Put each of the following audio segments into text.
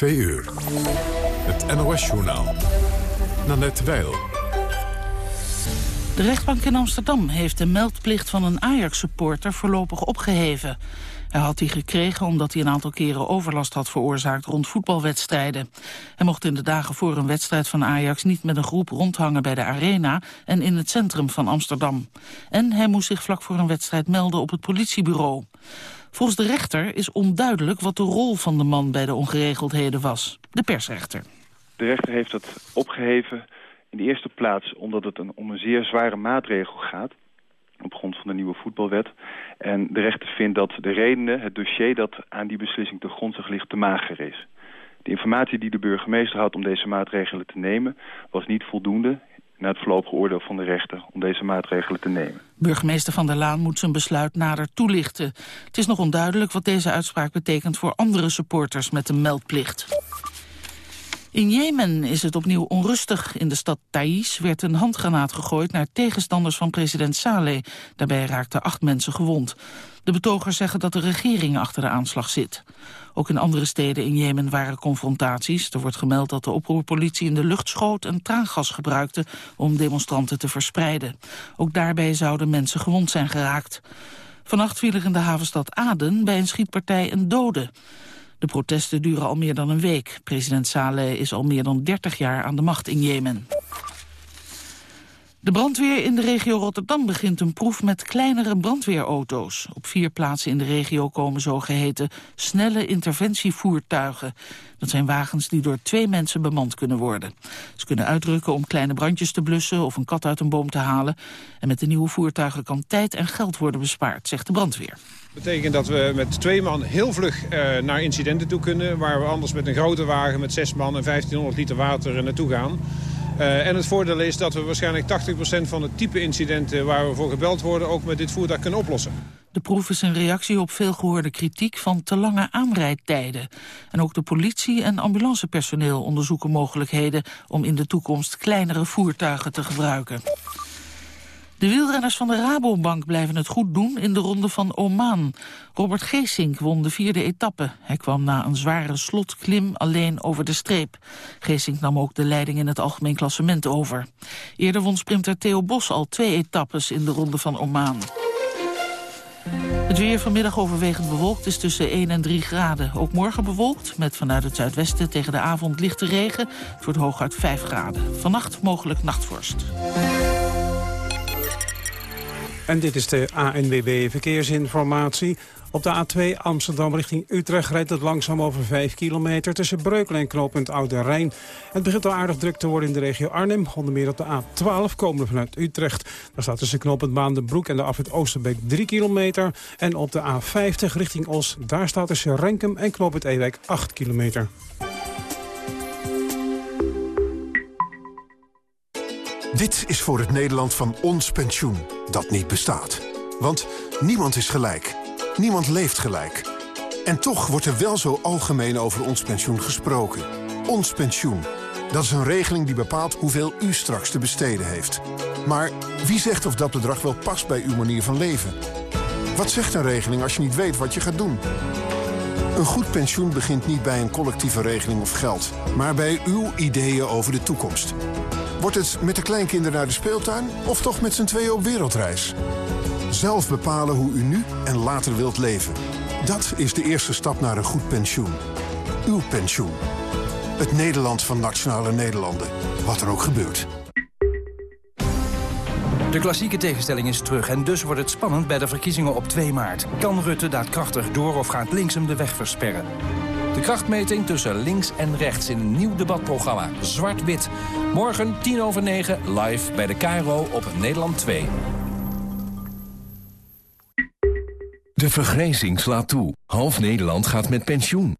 Twee uur. Het NOS-journaal. Nanette Weil. De rechtbank in Amsterdam heeft de meldplicht van een Ajax-supporter voorlopig opgeheven. Hij had die gekregen omdat hij een aantal keren overlast had veroorzaakt rond voetbalwedstrijden. Hij mocht in de dagen voor een wedstrijd van Ajax niet met een groep rondhangen bij de arena en in het centrum van Amsterdam. En hij moest zich vlak voor een wedstrijd melden op het politiebureau. Volgens de rechter is onduidelijk wat de rol van de man bij de ongeregeldheden was. De persrechter. De rechter heeft dat opgeheven in de eerste plaats omdat het een, om een zeer zware maatregel gaat op grond van de nieuwe voetbalwet. En de rechter vindt dat de redenen, het dossier dat aan die beslissing te grondslag ligt, te mager is. De informatie die de burgemeester had om deze maatregelen te nemen... was niet voldoende na het voorlopige oordeel van de rechter om deze maatregelen te nemen. Burgemeester Van der Laan moet zijn besluit nader toelichten. Het is nog onduidelijk wat deze uitspraak betekent voor andere supporters met een meldplicht. In Jemen is het opnieuw onrustig. In de stad Thais werd een handgranaat gegooid naar tegenstanders van president Saleh. Daarbij raakten acht mensen gewond. De betogers zeggen dat de regering achter de aanslag zit. Ook in andere steden in Jemen waren confrontaties. Er wordt gemeld dat de oproerpolitie in de lucht schoot en traangas gebruikte om demonstranten te verspreiden. Ook daarbij zouden mensen gewond zijn geraakt. Vannacht viel er in de havenstad Aden bij een schietpartij een dode. De protesten duren al meer dan een week. President Saleh is al meer dan 30 jaar aan de macht in Jemen. De brandweer in de regio Rotterdam begint een proef met kleinere brandweerauto's. Op vier plaatsen in de regio komen zogeheten snelle interventievoertuigen. Dat zijn wagens die door twee mensen bemand kunnen worden. Ze kunnen uitrukken om kleine brandjes te blussen of een kat uit een boom te halen. En met de nieuwe voertuigen kan tijd en geld worden bespaard, zegt de brandweer. Dat betekent dat we met twee man heel vlug uh, naar incidenten toe kunnen... waar we anders met een grote wagen met zes man en 1500 liter water naartoe gaan. Uh, en het voordeel is dat we waarschijnlijk 80% van het type incidenten waar we voor gebeld worden... ook met dit voertuig kunnen oplossen. De proef is een reactie op veelgehoorde kritiek van te lange aanrijdtijden. En ook de politie en ambulancepersoneel onderzoeken mogelijkheden... om in de toekomst kleinere voertuigen te gebruiken. De wielrenners van de Rabobank blijven het goed doen in de ronde van Oman. Robert Geesink won de vierde etappe. Hij kwam na een zware slotklim alleen over de streep. Geesink nam ook de leiding in het algemeen klassement over. Eerder won sprinter Theo Bos al twee etappes in de ronde van Oman. Het weer vanmiddag overwegend bewolkt is tussen 1 en 3 graden. Ook morgen bewolkt, met vanuit het zuidwesten tegen de avond lichte regen. Het wordt hooguit 5 graden. Vannacht mogelijk nachtvorst. En dit is de ANWB Verkeersinformatie. Op de A2 Amsterdam richting Utrecht rijdt het langzaam over 5 kilometer... tussen Breukelen en knooppunt Oude Rijn. Het begint al aardig druk te worden in de regio Arnhem. Onder meer op de A12 komen we vanuit Utrecht. Daar staat tussen knooppunt Maandenbroek en de afrit Oosterbeek 3 kilometer. En op de A50 richting Os, daar staat tussen Renkum en knooppunt Ewijk 8 kilometer. Dit is voor het Nederland van ons pensioen, dat niet bestaat. Want niemand is gelijk. Niemand leeft gelijk. En toch wordt er wel zo algemeen over ons pensioen gesproken. Ons pensioen. Dat is een regeling die bepaalt hoeveel u straks te besteden heeft. Maar wie zegt of dat bedrag wel past bij uw manier van leven? Wat zegt een regeling als je niet weet wat je gaat doen? Een goed pensioen begint niet bij een collectieve regeling of geld... maar bij uw ideeën over de toekomst. Wordt het met de kleinkinderen naar de speeltuin of toch met z'n tweeën op wereldreis? Zelf bepalen hoe u nu en later wilt leven. Dat is de eerste stap naar een goed pensioen. Uw pensioen. Het Nederland van Nationale Nederlanden. Wat er ook gebeurt. De klassieke tegenstelling is terug en dus wordt het spannend bij de verkiezingen op 2 maart. Kan Rutte daadkrachtig door of gaat links hem de weg versperren? De krachtmeting tussen links en rechts in een nieuw debatprogramma. Zwart-wit. Morgen 10 over 9 live bij de KRO op Nederland 2. De vergrijzing slaat toe. Half Nederland gaat met pensioen.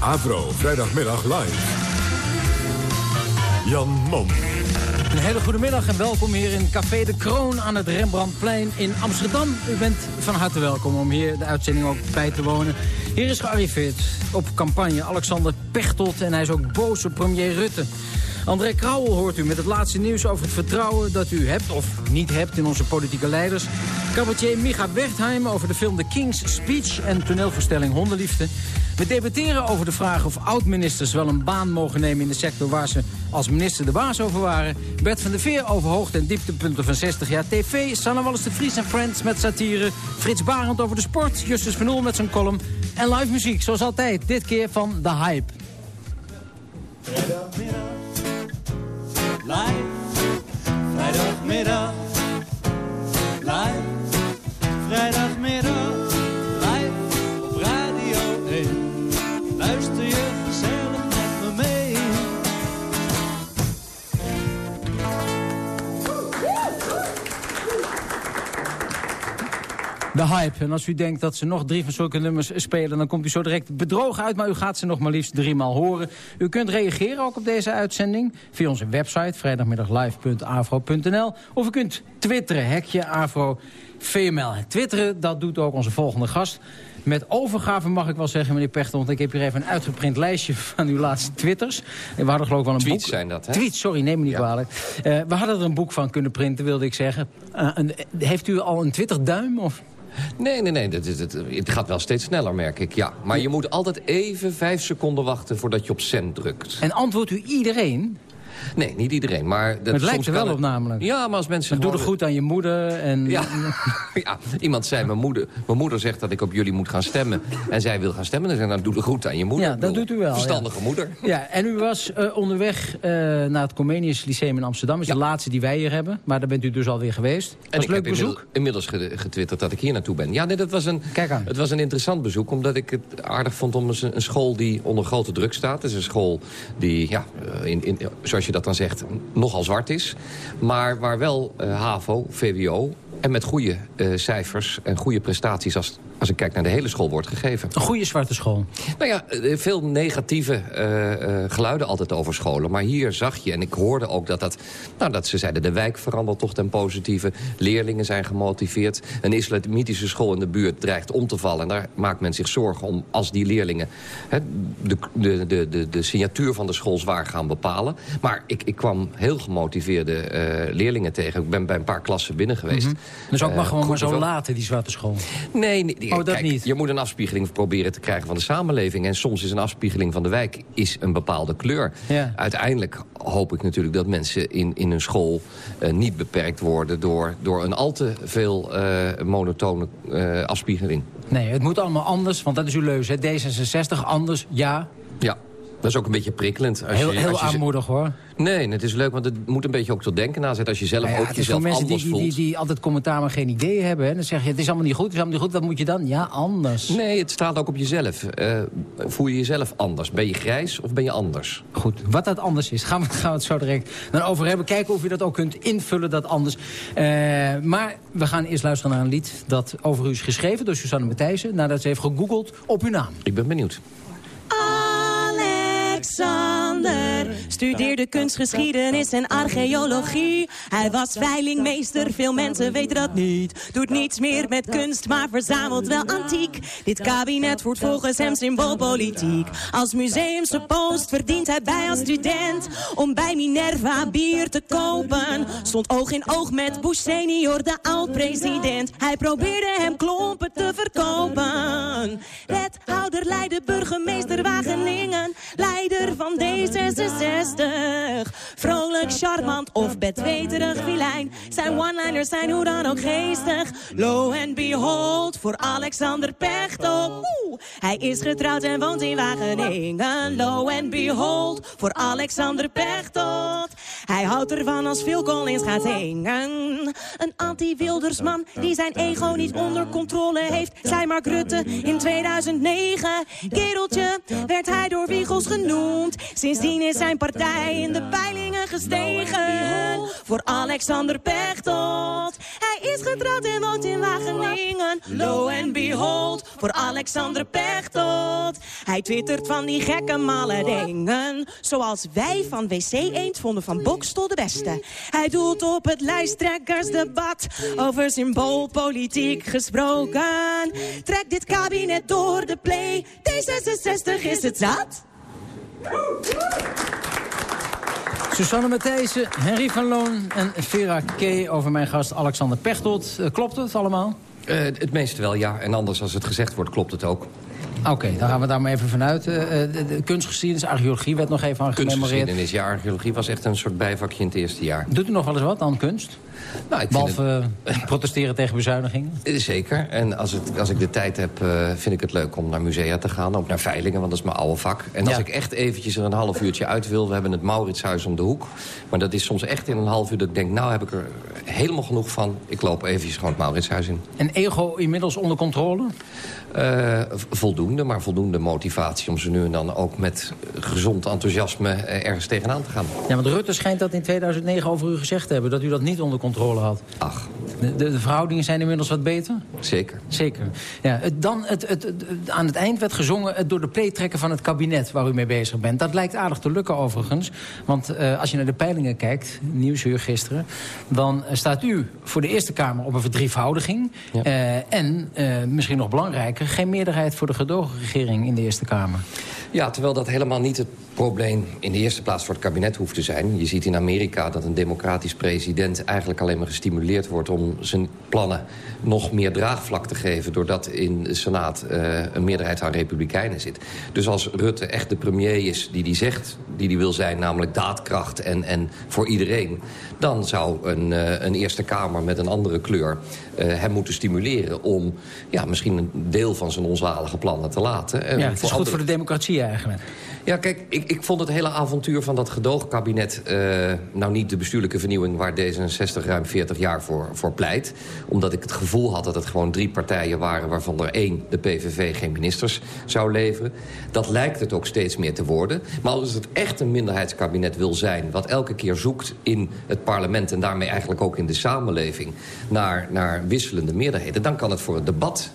Avro, vrijdagmiddag live. Jan Mom. Een hele goede middag en welkom hier in Café de Kroon aan het Rembrandtplein in Amsterdam. U bent van harte welkom om hier de uitzending ook bij te wonen. Hier is gearriveerd op campagne Alexander Pechtold en hij is ook boos op premier Rutte. André Krauwel hoort u met het laatste nieuws over het vertrouwen dat u hebt of niet hebt in onze politieke leiders. Cabaretier Micha Wertheim over de film The King's Speech en toneelvoorstelling Hondenliefde. We debatteren over de vraag of oud-ministers wel een baan mogen nemen in de sector waar ze als minister de baas over waren. Bert van der Veer over hoogte- en dieptepunten van 60 jaar tv. Sanne Wallis de Vries en Friends met satire. Frits Barend over de sport. Justus van Oel met zijn column. En live muziek, zoals altijd. Dit keer van The Hype. Live. Vrijdagmiddag, live. Vrijdagmiddag, De Hype. En als u denkt dat ze nog drie van zulke nummers spelen... dan komt u zo direct bedrogen uit, maar u gaat ze nog maar liefst driemaal horen. U kunt reageren ook op deze uitzending via onze website... vrijdagmiddaglive.afro.nl of u kunt twitteren, hekje Afro VML. Twitteren, dat doet ook onze volgende gast. Met overgave mag ik wel zeggen, meneer Pechter... want ik heb hier even een uitgeprint lijstje van uw laatste twitters. We hadden geloof ik wel een Tweets boek. zijn dat, hè? Tweets, sorry, neem me niet Ja. kwalijk. Eh, we hadden er een boek van kunnen printen, wilde ik zeggen. Eh, een- heeft u al een Twitter-duim? Of? Nee, nee, nee. Is- het, het gaat wel steeds sneller, merk ik. Ja. Maar je moet altijd even vijf seconden wachten voordat je op send drukt. En antwoordt u iedereen? Nee, niet iedereen. Maar, dat, Maar het lijkt er wel op namelijk. Ja, maar als mensen Doe er goed aan je moeder. En... Ja. ja, iemand zei, mijn moeder, mijn moeder zegt dat ik op jullie moet gaan stemmen. En zij wil gaan stemmen. Dan zei ik, nou, doe er goed aan je moeder. Ja, dat bedoel, doet u wel, Verstandige moeder. Ja, en u was eh, onderweg eh, naar het Comenius Lyceum in Amsterdam. Dat is de laatste die wij hier hebben. Maar daar bent u dus alweer geweest. En was ik een leuk heb bezoek. inmiddels, inmiddels ge- getwitterd dat ik hier naartoe ben. Ja, nee, dat was een, Kijk aan. het was een interessant bezoek. Omdat ik het aardig vond om een, een school die onder grote druk staat. Het is een school die, ja, eh, in, in, zoals je dat dan zegt, nogal zwart is. Maar waar wel eh, HAVO, VWO en met goede eh, cijfers en goede prestaties... Als, als ik kijk naar de hele school wordt gegeven. Een goede zwarte school. Nou ja, eh, veel negatieve eh, geluiden altijd over scholen. Maar hier zag je, en ik hoorde ook dat, dat, nou, dat ze zeiden... de wijk verandert toch ten positieve. Leerlingen zijn gemotiveerd. Een islamitische school in de buurt dreigt om te vallen. En daar maakt men zich zorgen om als die leerlingen... Hè, de, de, de, de, de signatuur van de school zwaar gaan bepalen. Maar ik, ik kwam heel gemotiveerde leerlingen tegen. Ik ben bij een paar klassen binnen geweest. Dus ook maar Eh, gewoon maar zo laten, die zwarte school. Nee, nee Oh, dat kijk, niet. je moet een afspiegeling proberen te krijgen van de samenleving. En soms is een afspiegeling van de wijk is een bepaalde kleur. Ja. Uiteindelijk hoop ik natuurlijk dat mensen in, in hun school eh, niet beperkt worden... door, door een al te veel eh, monotone afspiegeling. Nee, het moet allemaal anders, want dat is uw leus. Hè? D66, anders, ja. Ja, dat is ook een beetje prikkelend. Als Heel, je, heel je aanmoedig, hoor. Nee, het is leuk, want het moet een beetje ook tot denken nazetten. Als je zelf Nou ja, ook het is voor jezelf mensen die, anders die, voelt. die, die altijd commentaar maar geen idee hebben. Hè? Dan zeg je, het is allemaal niet goed, het is allemaal niet goed. Wat moet je dan? Ja, anders. Nee, het staat ook op jezelf. Eh, voel je jezelf anders? Ben je grijs of ben je anders? Goed, wat dat anders is, gaan we, gaan we het zo direct dan over hebben. Kijken of u dat ook kunt invullen, dat anders. Eh, maar we gaan eerst luisteren naar een lied dat over u is geschreven door Susanne Matthijssen. Nadat ze heeft gegoogeld op uw naam. Ik ben benieuwd. Alexander studeerde kunstgeschiedenis en archeologie. Hij was veilingmeester, veel mensen weten dat niet. Doet niets meer met kunst, maar verzamelt wel antiek. Dit kabinet voert volgens hem symboolpolitiek. Als museumsuppost verdient hij bij als student. Om bij Minerva bier te kopen. Stond oog in oog met Bush senior, de oud-president. Hij probeerde hem klompen te verkopen. Wethouder Leiden, burgemeester Wageningen. Van D66. Vrolijk, charmant of bedweterig vilijn. Zijn one-liners zijn hoe dan ook geestig. Lo and behold, voor Alexander Pechtold. Oeh, hij is getrouwd en woont in Wageningen. Lo and behold, voor Alexander Pechtold. Hij houdt ervan als Phil Collins gaat zingen. Een anti-Wildersman die zijn ego niet onder controle heeft. Zei Mark Rutte in 2009. Kereltje werd hij door Wiegels genoemd. Sindsdien is zijn partij in de peilingen gestegen. voor Alexander Pechtold. Hij is getrouwd en woont in Wageningen. Lo and behold, voor Alexander Pechtold. Hij twittert van die gekke malle dingen. Zoals wij van WC Eend vonden van Bokstel de beste. Hij doet op het lijsttrekkersdebat over symboolpolitiek gesproken. Trek dit kabinet door de play. D66 is het zat. Susanne Matthijssen, Henry van Loon en Vera K. over mijn gast Alexander Pechtold. Uh, klopt het allemaal? Uh, het meeste wel, ja. En anders als het gezegd wordt, klopt het ook. Oké, dan gaan we daar maar even vanuit. Uh, de, de kunstgeschiedenis, archeologie werd nog even aan gememoreerd. Kunstgeschiedenis, ja, archeologie was echt een soort bijvakje in het eerste jaar. Doet u nog wel eens wat aan kunst? Nou, ik Behalve het... protesteren tegen bezuinigingen? Zeker. En als, het, als ik de tijd heb, uh, vind ik het leuk om naar musea te gaan. Ook naar veilingen, want dat is mijn oude vak. En als ik echt eventjes er een half uurtje uit wil... we hebben het Mauritshuis om de hoek. Maar dat is soms echt in een half uur dat ik denk... nou heb ik er helemaal genoeg van. Ik loop eventjes gewoon het Mauritshuis in. En ego inmiddels onder controle? Uh, voldoende, maar voldoende motivatie om ze nu en dan ook met gezond enthousiasme ergens tegenaan te gaan. Ja, want Rutte schijnt dat in 2009 over u gezegd te hebben... dat u dat niet onder controle had. Ach. De, de, de verhoudingen zijn inmiddels wat beter? Zeker. Zeker. Ja, het, dan het, het, aan het eind werd gezongen het door de play trekken van het kabinet... waar u mee bezig bent. Dat lijkt aardig te lukken overigens. Want uh, als je naar de peilingen kijkt, Nieuwsuur gisteren... dan staat u voor de Eerste Kamer op een verdrievoudiging. Ja. Uh, en, uh, misschien nog belangrijker, geen meerderheid voor de gedoogregering in de Eerste Kamer. Ja, terwijl dat helemaal niet het probleem in de eerste plaats voor het kabinet hoeft te zijn. Je ziet in Amerika dat een democratisch president eigenlijk alleen maar gestimuleerd wordt... om zijn plannen nog meer draagvlak te geven... doordat in de Senaat uh, een meerderheid aan republikeinen zit. Dus als Rutte echt de premier is die hij zegt, die hij wil zijn... namelijk daadkracht en, en voor iedereen... dan zou een, uh, een Eerste Kamer met een andere kleur uh, hem moeten stimuleren... om ja, misschien een deel van zijn onzalige plannen te laten. En ja, het is goed andere... voor de democratie Ja, kijk, ik, ik vond het hele avontuur van dat gedoogkabinet... Uh, nou niet de bestuurlijke vernieuwing waar D66 ruim 40 jaar voor, voor pleit. Omdat ik het gevoel had dat het gewoon drie partijen waren... waarvan er één, de PVV, geen ministers zou leveren. Dat lijkt het ook steeds meer te worden. Maar als het echt een minderheidskabinet wil zijn... wat elke keer zoekt in het parlement... en daarmee eigenlijk ook in de samenleving... naar, naar wisselende meerderheden... dan kan het voor het debat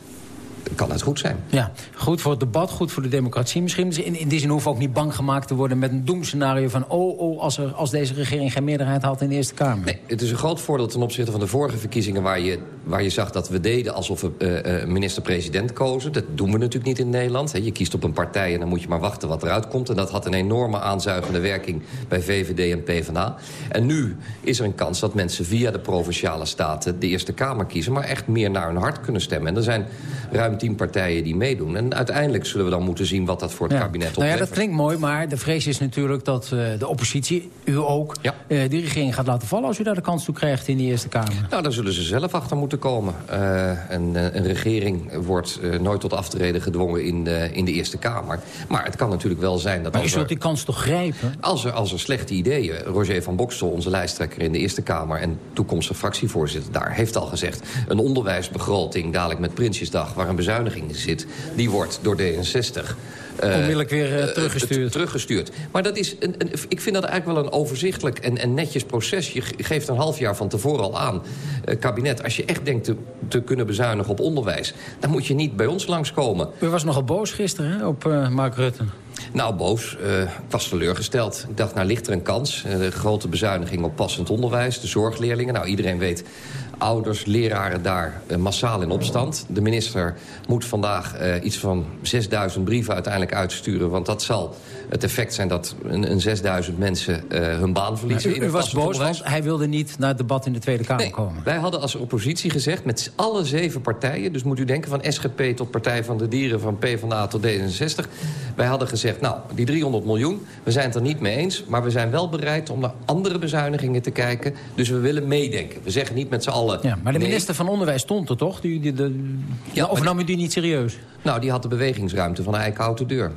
kan het goed zijn. Ja, goed voor het debat, goed voor de democratie misschien. In, in die zin hoeven ook niet bang gemaakt te worden met een doemscenario van... oh, oh als, er, als deze regering geen meerderheid had in de Eerste Kamer. Nee, het is een groot voordeel ten opzichte van de vorige verkiezingen... waar je, waar je zag dat we deden alsof we uh, uh, minister-president kozen. Dat doen we natuurlijk niet in Nederland. Je kiest op een partij en dan moet je maar wachten wat eruit komt. En dat had een enorme aanzuigende werking bij VVD en PvdA. En nu is er een kans dat mensen via de Provinciale Staten... de Eerste Kamer kiezen, maar echt meer naar hun hart kunnen stemmen. En er zijn ruim tien partijen die meedoen. En uiteindelijk zullen we dan moeten zien wat dat voor het ja. kabinet oplevert. Nou ja, dat klinkt mooi, maar de vrees is natuurlijk dat uh, de oppositie, u ook... Ja. Die regering gaat laten vallen als u daar de kans toe krijgt in de Eerste Kamer. Nou, daar zullen ze zelf achter moeten komen. Uh, een, een, regering wordt nooit tot aftreden gedwongen in de, in de Eerste Kamer. Maar het kan natuurlijk wel zijn dat... Maar u zult die kans toch grijpen? Als er, als er slechte ideeën... Roger van Bokstel, onze lijsttrekker in de Eerste Kamer... en toekomstig fractievoorzitter daar, heeft al gezegd... een onderwijsbegroting dadelijk met Prinsjesdag... waar een bezuiniging in zit die wordt door D66... Uh, Onmiddellijk weer uh, teruggestuurd. Uh, teruggestuurd. Maar dat is een, een, ik vind dat eigenlijk wel een overzichtelijk en, en, netjes proces. Je geeft een half jaar van tevoren al aan, kabinet... als je echt denkt te, te, kunnen bezuinigen op onderwijs... dan moet je niet bij ons langskomen. U was nogal boos gisteren hè, op Mark Rutte. Nou, boos. Uh, ik was teleurgesteld. Ik dacht, nou ligt er een kans. Uh, de grote bezuiniging op passend onderwijs, de zorgleerlingen. Nou, iedereen weet, ouders, leraren daar uh, massaal in opstand. De minister moet vandaag iets van 6000 brieven uiteindelijk uitsturen... want dat zal het effect zijn dat een, een 6000 mensen hun baan verliezen. Maar u, u in was boos, want hij wilde niet naar het debat in de Tweede Kamer nee, komen. Wij hadden als oppositie gezegd, met alle zeven partijen... dus moet u denken van SGP tot Partij van de Dieren... van PvdA tot D66... wij hadden gezegd, nou, die 300 miljoen, we zijn het er niet mee eens... maar we zijn wel bereid om naar andere bezuinigingen te kijken. Dus we willen meedenken. We zeggen niet met z'n allen... Ja, maar de minister van Onderwijs stond er toch? Die, ja, of nam u die niet serieus? Nou, die had de bewegingsruimte van de eikenhouten deur.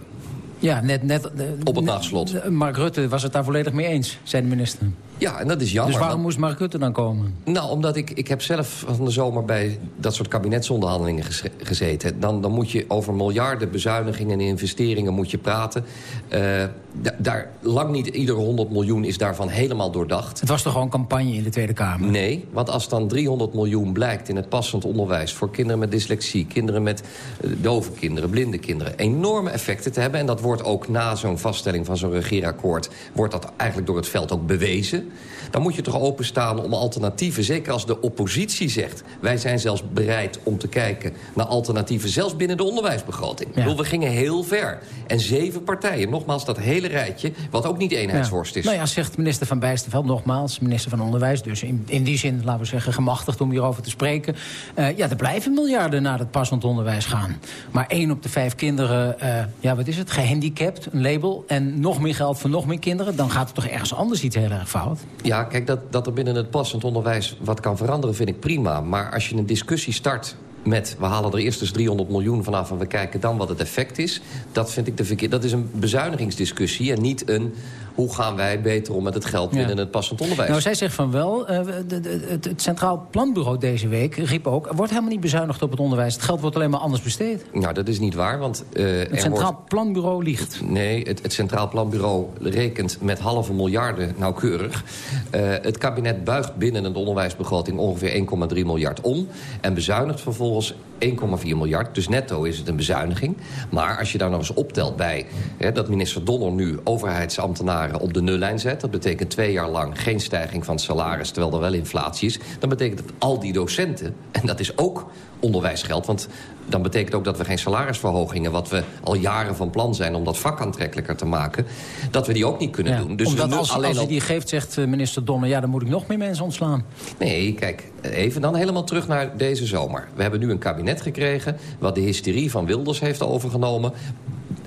Ja, net... net Op het nachtslot. Mark Rutte was het daar volledig mee eens, zei de minister. Ja, en dat is jammer. Dus waarom want- moest Mark Rutte dan komen? Nou, omdat ik, ik heb zelf van de zomer bij dat soort kabinetsonderhandelingen gezeten. Dan, dan moet je over miljarden bezuinigingen en investeringen moet je praten. Eh, da- daar, lang niet iedere 100 miljoen is daarvan helemaal doordacht. Het was toch gewoon campagne in de Tweede Kamer? Nee, want als dan 300 miljoen blijkt in het passend onderwijs... voor kinderen met dyslexie, kinderen met eh, dove kinderen, blinde kinderen... enorme effecten te hebben. En dat wordt ook na zo'n vaststelling van zo'n regeerakkoord... wordt dat eigenlijk door het veld ook bewezen. Dan moet je toch openstaan om alternatieven. Zeker als de oppositie zegt... wij zijn zelfs bereid om te kijken naar alternatieven... zelfs binnen de onderwijsbegroting. Bedoel, we gingen heel ver. En zeven partijen, nogmaals dat hele rijtje... wat ook niet eenheidsworst is. Nou ja, zegt minister Van Bijsterveld nogmaals, minister van Onderwijs... dus in, in die zin, laten we zeggen, gemachtigd om hierover te spreken. Eh, ja, er blijven miljarden naar het passend onderwijs gaan. Maar één op de vijf kinderen, eh, ja, wat is het, gehandicapt, een label... en nog meer geld voor nog meer kinderen... dan gaat er toch ergens anders iets heel erg fout? Ja, kijk, dat, dat er binnen het passend onderwijs wat kan veranderen vind ik prima. Maar als je een discussie start met... we halen er eerst eens 300 miljoen vanaf en we kijken dan wat het effect is... dat vind ik de verkeer. Dat is een bezuinigingsdiscussie en niet een... hoe gaan wij beter om met het geld Ja. binnen het passend onderwijs. Nou, zij zegt van wel. eh, de- de- het, het Centraal Planbureau deze week riep ook... er wordt helemaal niet bezuinigd op het onderwijs. Het geld wordt alleen maar anders besteed. Nou, dat is niet waar, want... eh, Het Centraal wordt- Planbureau liegt. Nee, het, het Centraal Planbureau rekent met halve miljarden nauwkeurig. Eh, het kabinet buigt binnen het onderwijsbegroting ongeveer 1,3 miljard om... en bezuinigt vervolgens 1,4 miljard. Dus netto is het een bezuiniging. Maar als je daar nog eens optelt bij... Hè, dat minister Donner nu overheidsambtenaren op de nullijn zet... dat betekent twee jaar lang geen stijging van het salaris... terwijl er wel inflatie is... dan betekent dat al die docenten, en dat is ook onderwijsgeld... want dan betekent ook dat we geen salarisverhogingen... wat we al jaren van plan zijn om dat vak aantrekkelijker te maken... dat we die ook niet kunnen Ja, doen. Dus Omdat we als, alleen als hij die geeft, zegt eh, minister Donner... ja, dan moet ik nog meer mensen ontslaan. Nee, kijk, even dan helemaal terug naar deze zomer. We hebben nu een kabinet gekregen... wat de hysterie van Wilders heeft overgenomen...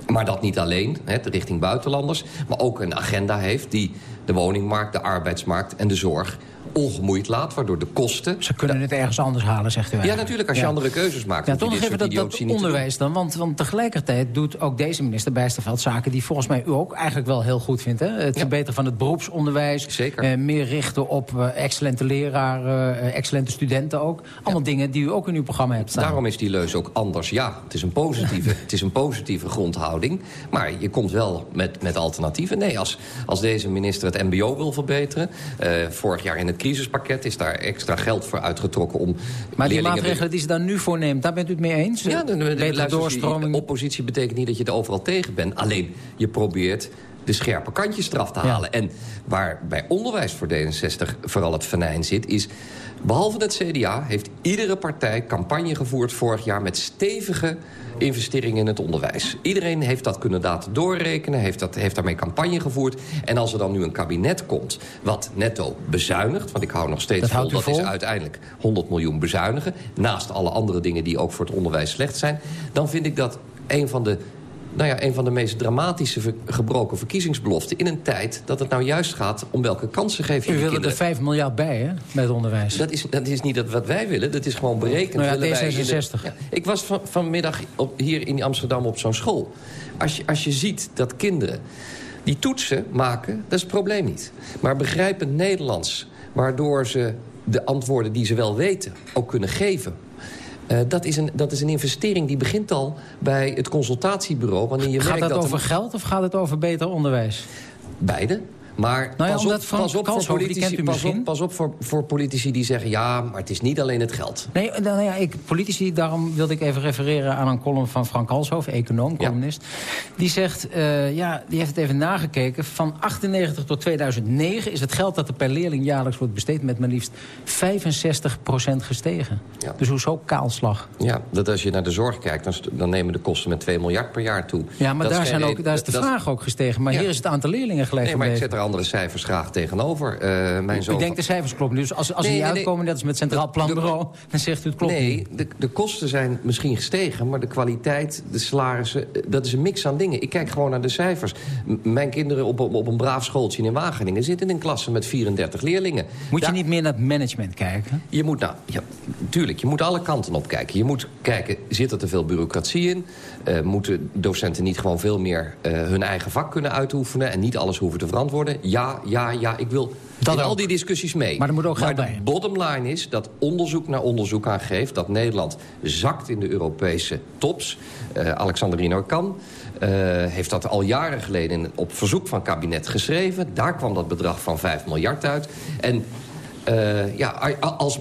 Maar dat niet alleen, hè, richting buitenlanders... maar ook een agenda heeft die de woningmarkt, de arbeidsmarkt en de zorg ongemoeid laat... waardoor de kosten... Ze kunnen het ergens anders halen, zegt u Ja, eigenlijk. natuurlijk, als je Ja. andere keuzes maakt... Ja, toch nog even dat, onderwijs dan. Want, want tegelijkertijd doet ook deze minister Bijsterveld zaken... die volgens mij u ook eigenlijk wel heel goed vindt. Hè? Het verbeteren van het beroepsonderwijs. Zeker. eh, meer richten op eh, excellente leraren, eh, excellente studenten ook. Allemaal dingen die u ook in uw programma hebt staan. Daarom is die leus ook anders. Ja, het is een positieve, het is een positieve grondhouding. Maar je komt wel met, met alternatieven. Nee, als, als deze minister het mbo wil verbeteren... vorig jaar in het crisispakket is daar extra geld voor uitgetrokken... om maar die maatregelen die ze daar nu voor neemt, daar bent u het mee eens? Ja, de, de, doorstroming. Oppositie betekent niet dat je er overal tegen bent. Alleen, je probeert de scherpe kantjes eraf te Ja. halen. En waar bij onderwijs voor D66 vooral het venijn zit... is, behalve het CDA heeft iedere partij campagne gevoerd vorig jaar... met stevige investeringen in het onderwijs. Iedereen heeft dat kunnen laten doorrekenen, heeft, dat, heeft daarmee campagne gevoerd. En als er dan nu een kabinet komt wat netto bezuinigt... want ik hou nog steeds Dat vol, dat is uiteindelijk 100 miljoen bezuinigen... naast alle andere dingen die ook voor het onderwijs slecht zijn... dan vind ik dat een van de, nou ja, een van de meest dramatische ver- gebroken verkiezingsbeloften... in een tijd dat het nou juist gaat om welke kansen geef je U wilde er kinderen. 5 miljard bij, hè, met het onderwijs. Dat is, dat is niet dat wat wij willen, dat is gewoon berekend. Nou ja, willen wij in de- D66. Ja, ik was van, vanmiddag op, hier in Amsterdam op zo'n school. Als je, als je ziet dat kinderen die toetsen maken, dat is het probleem niet. Maar begrijpend Nederlands, waardoor ze de antwoorden die ze wel weten ook kunnen geven... eh, dat, is een, dat is een investering die begint al bij het consultatiebureau. Wanneer je Gaat merkt dat dat over er- geld of gaat het over beter onderwijs? Beide. Maar Nou ja, pas, op, pas op voor politici, pas op, pas op voor, voor politici die zeggen... ja, maar het is niet alleen het geld. Nee, nou ja, ik, politici, daarom wilde ik even refereren aan een column van Frank Halshoven, econoom, columnist. Die zegt, eh, ja, die heeft het even nagekeken. Van 98 tot 2009 is het geld dat er per leerling jaarlijks wordt besteed... met maar liefst 65% gestegen. Ja. Dus hoezo kaalslag? Ja, dat als je naar de zorg kijkt, dan, dan nemen de kosten met 2 miljard per jaar toe. Ja, maar Dat daar, geen zijn ook, daar is de dat- vraag ook gestegen. Maar hier is het aantal leerlingen gelijk Nee, maar ik zet er andere cijfers graag tegenover. Eh, mijn U zoon denkt de cijfers kloppen. Dus als, als Nee, die nee, uitkomen, net als met het Centraal Planbureau... dan zegt u het klopt Nee, de, de kosten zijn misschien gestegen... maar de kwaliteit, de salarissen, eh, dat is een mix aan dingen. Ik kijk gewoon naar de cijfers. M- mijn kinderen op, op, op een braaf schooltje in Wageningen... zitten in een klasse met 34 leerlingen. Moet je niet meer naar het management kijken? Je moet, nou, ja, tuurlijk, je moet alle kanten op kijken. Je moet kijken, zit er te veel bureaucratie in? Eh, moeten docenten niet gewoon veel meer hun eigen vak kunnen uitoefenen... en niet alles hoeven te verantwoorden? Ja, ja, ja, ik wil Dat in al die discussies mee. Maar er moet ook geld de bottom line is dat onderzoek naar onderzoek aangeeft... dat Nederland zakt in de Europese tops. Eh Alexander eh, heeft dat al jaren geleden in- op verzoek van het kabinet geschreven. Daar kwam dat bedrag van 5 miljard uit. En eh, ja, als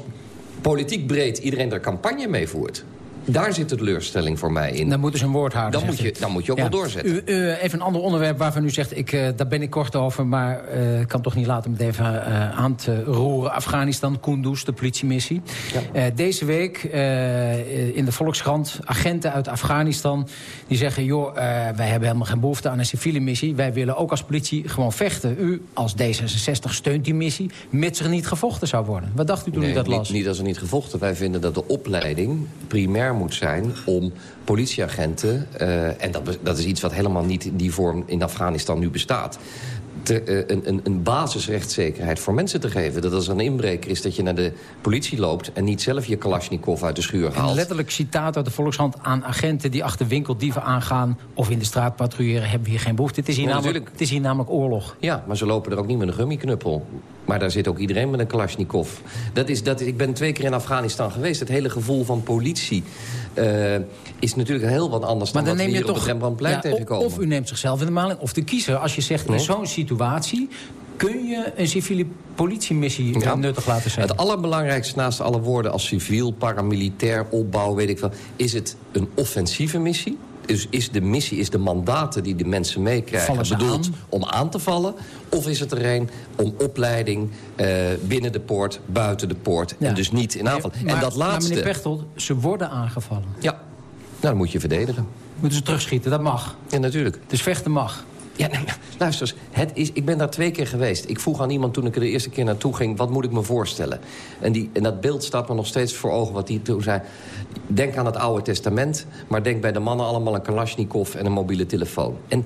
politiek breed iedereen er campagne mee voert... daar zit de teleurstelling voor mij in. Dan moeten ze een woord houden. Dan moet je, dan moet je ook Ja. wel doorzetten. U, u, even een ander onderwerp waarvan u zegt, ik, eh, daar ben ik kort over... maar eh, ik kan toch niet laten om het even eh, aan te roeren. Afghanistan, Kunduz, de politiemissie. Eh, deze week eh, in de Volkskrant, agenten uit Afghanistan... die zeggen, joh, eh, wij hebben helemaal geen behoefte aan een civiele missie. Wij willen ook als politie gewoon vechten. U als D66 steunt die missie, mits er niet gevochten zou worden. Wat dacht u toen u dat niet, las? Niet als er niet gevochten. Wij vinden dat de opleiding primair moet zijn om politieagenten... eh, en dat, dat is iets wat helemaal niet in die vorm in Afghanistan nu bestaat... Te, eh, een, een, een basisrechtszekerheid voor mensen te geven. Dat als er een inbreker is dat je naar de politie loopt... en niet zelf je Kalashnikov uit de schuur Een haalt. letterlijk citaat uit de Volkskrant aan agenten die achter winkeldieven aangaan of in de straat patrouilleren, hebben we hier geen behoefte. Het is hier, Oh, namelijk, het is hier namelijk oorlog. Ja, maar ze lopen er ook niet met een gummiknuppel. Maar daar zit ook iedereen met een Kalashnikov. Dat is, dat is, ik ben twee keer in Afghanistan geweest. Het hele gevoel van politie eh, is natuurlijk heel wat anders... Maar dan, dan wat neem je toch. Rembrandtplein ja, of- tegenkomen. of u neemt zichzelf in de maling, of de kiezer. Als je zegt in zo'n situatie kun je een civiele politiemissie eh, Ja. nuttig laten zijn. Het allerbelangrijkste naast alle woorden als civiel, paramilitair, opbouw, weet ik wel... is het een offensieve missie. Dus is de missie, is de mandaten die de mensen meekrijgen... Bedoeld aan? om aan te vallen? Of is het er een om opleiding eh, binnen de poort, buiten de poort... Ja. en dus niet in aanval? maar, en dat maar laatste... meneer Pechtold, ze worden aangevallen. Ja, nou, dan moet je verdedigen. Moeten ze terugschieten, dat mag. Ja, natuurlijk. Dus vechten mag. Ja, luister eens. Het is, ik ben daar twee keer geweest. Ik vroeg aan iemand toen ik er de eerste keer naartoe ging... wat moet ik me voorstellen? En, die, en dat beeld staat me nog steeds voor ogen wat hij toen zei. Denk aan het Oude Testament... maar denk bij de mannen allemaal een Kalashnikov en een mobiele telefoon. En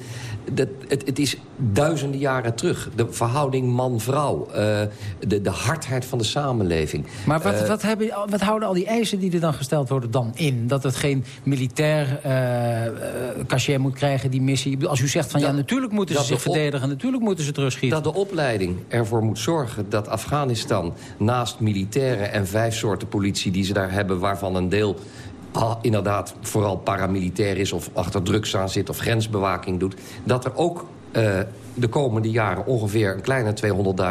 dat, het, het is duizenden jaren terug. De verhouding man-vrouw. eh, de, de hardheid van de samenleving. Maar wat, Eh, wat, hebben, wat houden al die eisen die er dan gesteld worden dan in? Dat het geen militair eh eh, cachet moet krijgen, die missie. Als u zegt van ja, natuurlijk moeten ze zich verdedigen... natuurlijk moeten ze terugschieten. Dat de opleiding ervoor moet zorgen dat Afghanistan... naast militairen en vijf soorten politie die ze daar hebben... waarvan een deel inderdaad vooral paramilitair is... of achter drugs aan zit of grensbewaking doet... dat er ook eh, de komende jaren ongeveer een kleine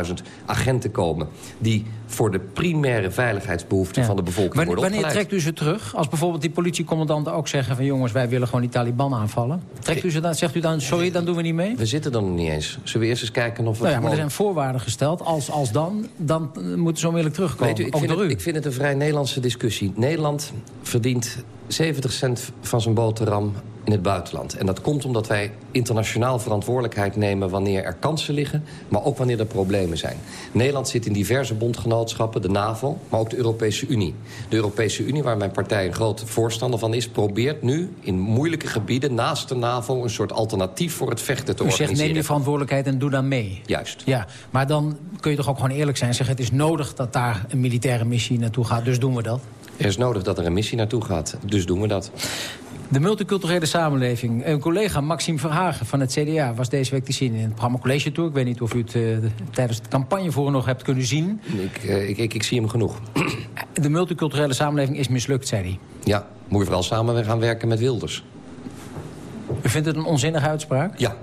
200.000 agenten komen... die voor de primaire veiligheidsbehoeften Ja. van de bevolking worden wanneer opgeleid. trekt u ze terug? Als bijvoorbeeld die politiecommandanten ook zeggen van... jongens, wij willen gewoon die Taliban aanvallen. Trekt u ze dan, zegt u dan, sorry, dan doen we niet mee? We zitten er nog niet eens. Zullen we eerst eens kijken of we Nou ja, maar er zijn voorwaarden gesteld. Als, als dan, dan moeten ze onmiddellijk terugkomen. Weet u, ik, ook vind het, u. ik vind het een vrij Nederlandse discussie. Nederland verdient 70 cent van zijn boterham in het buitenland. En dat komt omdat wij internationaal verantwoordelijkheid nemen... wanneer er kansen liggen, maar ook wanneer er problemen zijn. Nederland zit in diverse bondgenootschappen, de NAVO... maar ook de Europese Unie. De Europese Unie, waar mijn partij een groot voorstander van is... probeert nu in moeilijke gebieden naast de NAVO... een soort alternatief voor het vechten te U zegt, organiseren. neem die verantwoordelijkheid en doe dan mee. Juist. Ja, maar dan kun je toch ook gewoon eerlijk zijn. Zeggen, het is nodig dat daar een militaire missie naartoe gaat. Dus doen we dat. Er is nodig dat er een missie naartoe gaat, dus doen we dat. De multiculturele samenleving. Een collega, Maxime Verhagen van het CDA... was deze week te zien in het programma College Tour. Ik weet niet of u het eh, de- tijdens het campagnevoeren nog hebt kunnen zien. Ik, eh, ik, ik, ik zie hem genoeg. De multiculturele samenleving is mislukt, zei hij. Ja, moet je vooral samen gaan werken met Wilders. U vindt het een onzinnige uitspraak? Ja,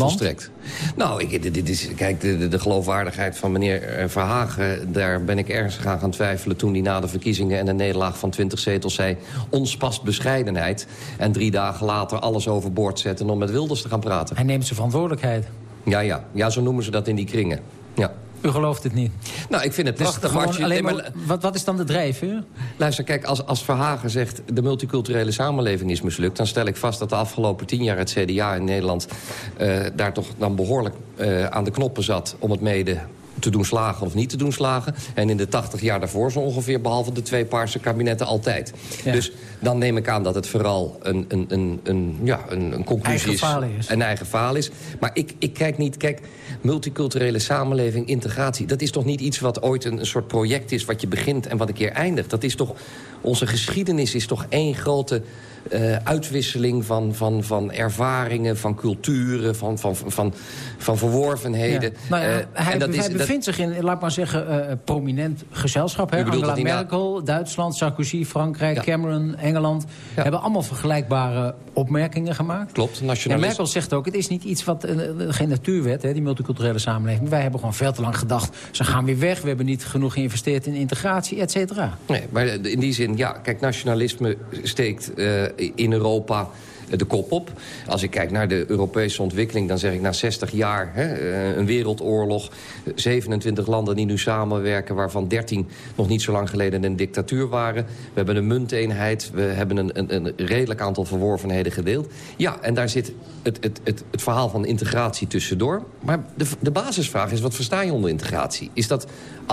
volstrekt. Nou, ik, dit, is, kijk, de, de, de geloofwaardigheid van meneer eh, Verhagen... daar ben ik ergens gaan gaan twijfelen toen hij na de verkiezingen... en een nederlaag van 20 zetels zei... ons past bescheidenheid. En drie dagen later alles overboord zetten om met Wilders te gaan praten. Hij neemt zijn verantwoordelijkheid. Ja, ja, ja, zo noemen ze dat in die kringen. Ja. U gelooft het niet. Nou, ik vind het Dus prachtig. als je- alleen maar, wat, wat is dan de drijfveer? Luister, kijk, als, als Verhagen zegt... de multiculturele samenleving is mislukt... dan stel ik vast dat de afgelopen tien jaar het CDA in Nederland... eh, daar toch dan behoorlijk eh, aan de knoppen zat... om het mede te doen slagen of niet te doen slagen. En in de 80 jaar daarvoor zo ongeveer... behalve de twee paarse kabinetten altijd. Ja. Dus dan neem ik aan dat het vooral een, een, een, een, ja, een, een conclusie Eigen is. is. Een eigen faal is. Maar ik, ik kijk niet... Kijk, multiculturele samenleving, integratie... dat is toch niet iets wat ooit een, soort project is... wat je begint en wat een keer eindigt. Dat is toch... Onze geschiedenis is toch één grote eh, uitwisseling van, van, van ervaringen, van culturen, van, van, van, van verworvenheden. Ja. Nou Eh, hij, en dat hij is- dat- bevindt zich in, laat maar zeggen, eh, prominent gezelschap. Hè? Angela na- Merkel, Duitsland, Sarkozy, Frankrijk, Cameron, Engeland... hebben allemaal vergelijkbare opmerkingen gemaakt. Klopt, En nationalist. Merkel zegt ook, het is niet iets wat, geen natuurwet, hè, die multiculturele samenleving. Wij hebben gewoon veel te lang gedacht, ze gaan weer weg. We hebben niet genoeg geïnvesteerd in integratie, et cetera. Nee, maar in die zin, ja, kijk, nationalisme steekt in Europa de kop op. Als ik kijk naar de Europese ontwikkeling, dan zeg ik na 60 jaar hè, eh, een wereldoorlog, 27 landen die nu samenwerken, waarvan 13 nog niet zo lang geleden een dictatuur waren. We hebben een munteenheid, we hebben een, een, een redelijk aantal verworvenheden gedeeld. Ja, en daar zit het, het, het, het verhaal van integratie tussendoor. Maar de, de basisvraag is, wat versta je onder integratie? Is dat,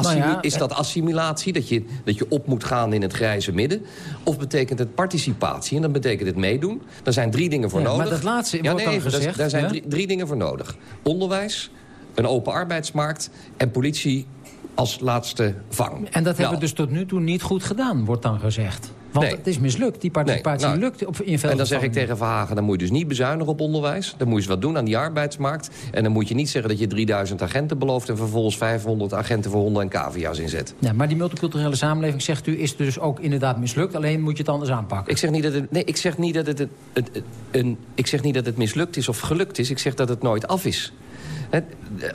Nou ja, is dat assimilatie, dat je, dat je op moet gaan in het grijze midden? Of betekent het participatie en dan betekent het meedoen? Daar zijn drie dingen voor Ja, nodig. maar dat laatste wordt dan daar- gezegd, Daar zijn ja? drie, drie dingen voor nodig. Onderwijs, een open arbeidsmarkt en politie als laatste vang. En dat hebben Nou, we dus tot nu toe niet goed gedaan, wordt dan gezegd. Want Nee. het is mislukt, die participatie Nee, nou, lukt op, in veel En dan zeg ik tegen Verhagen, dan moet je dus niet bezuinigen op onderwijs. Dan moet je eens wat doen aan die arbeidsmarkt. En dan moet je niet zeggen dat je 3000 agenten belooft... en vervolgens 500 agenten voor honden en cavia's inzet. Ja, maar die multiculturele samenleving, zegt u, is dus ook inderdaad mislukt. Alleen moet je het anders aanpakken. Ik zeg niet dat het, nee, ik zeg niet dat het- het- een, ik zeg niet dat het mislukt is of gelukt is. Ik zeg dat het nooit af is.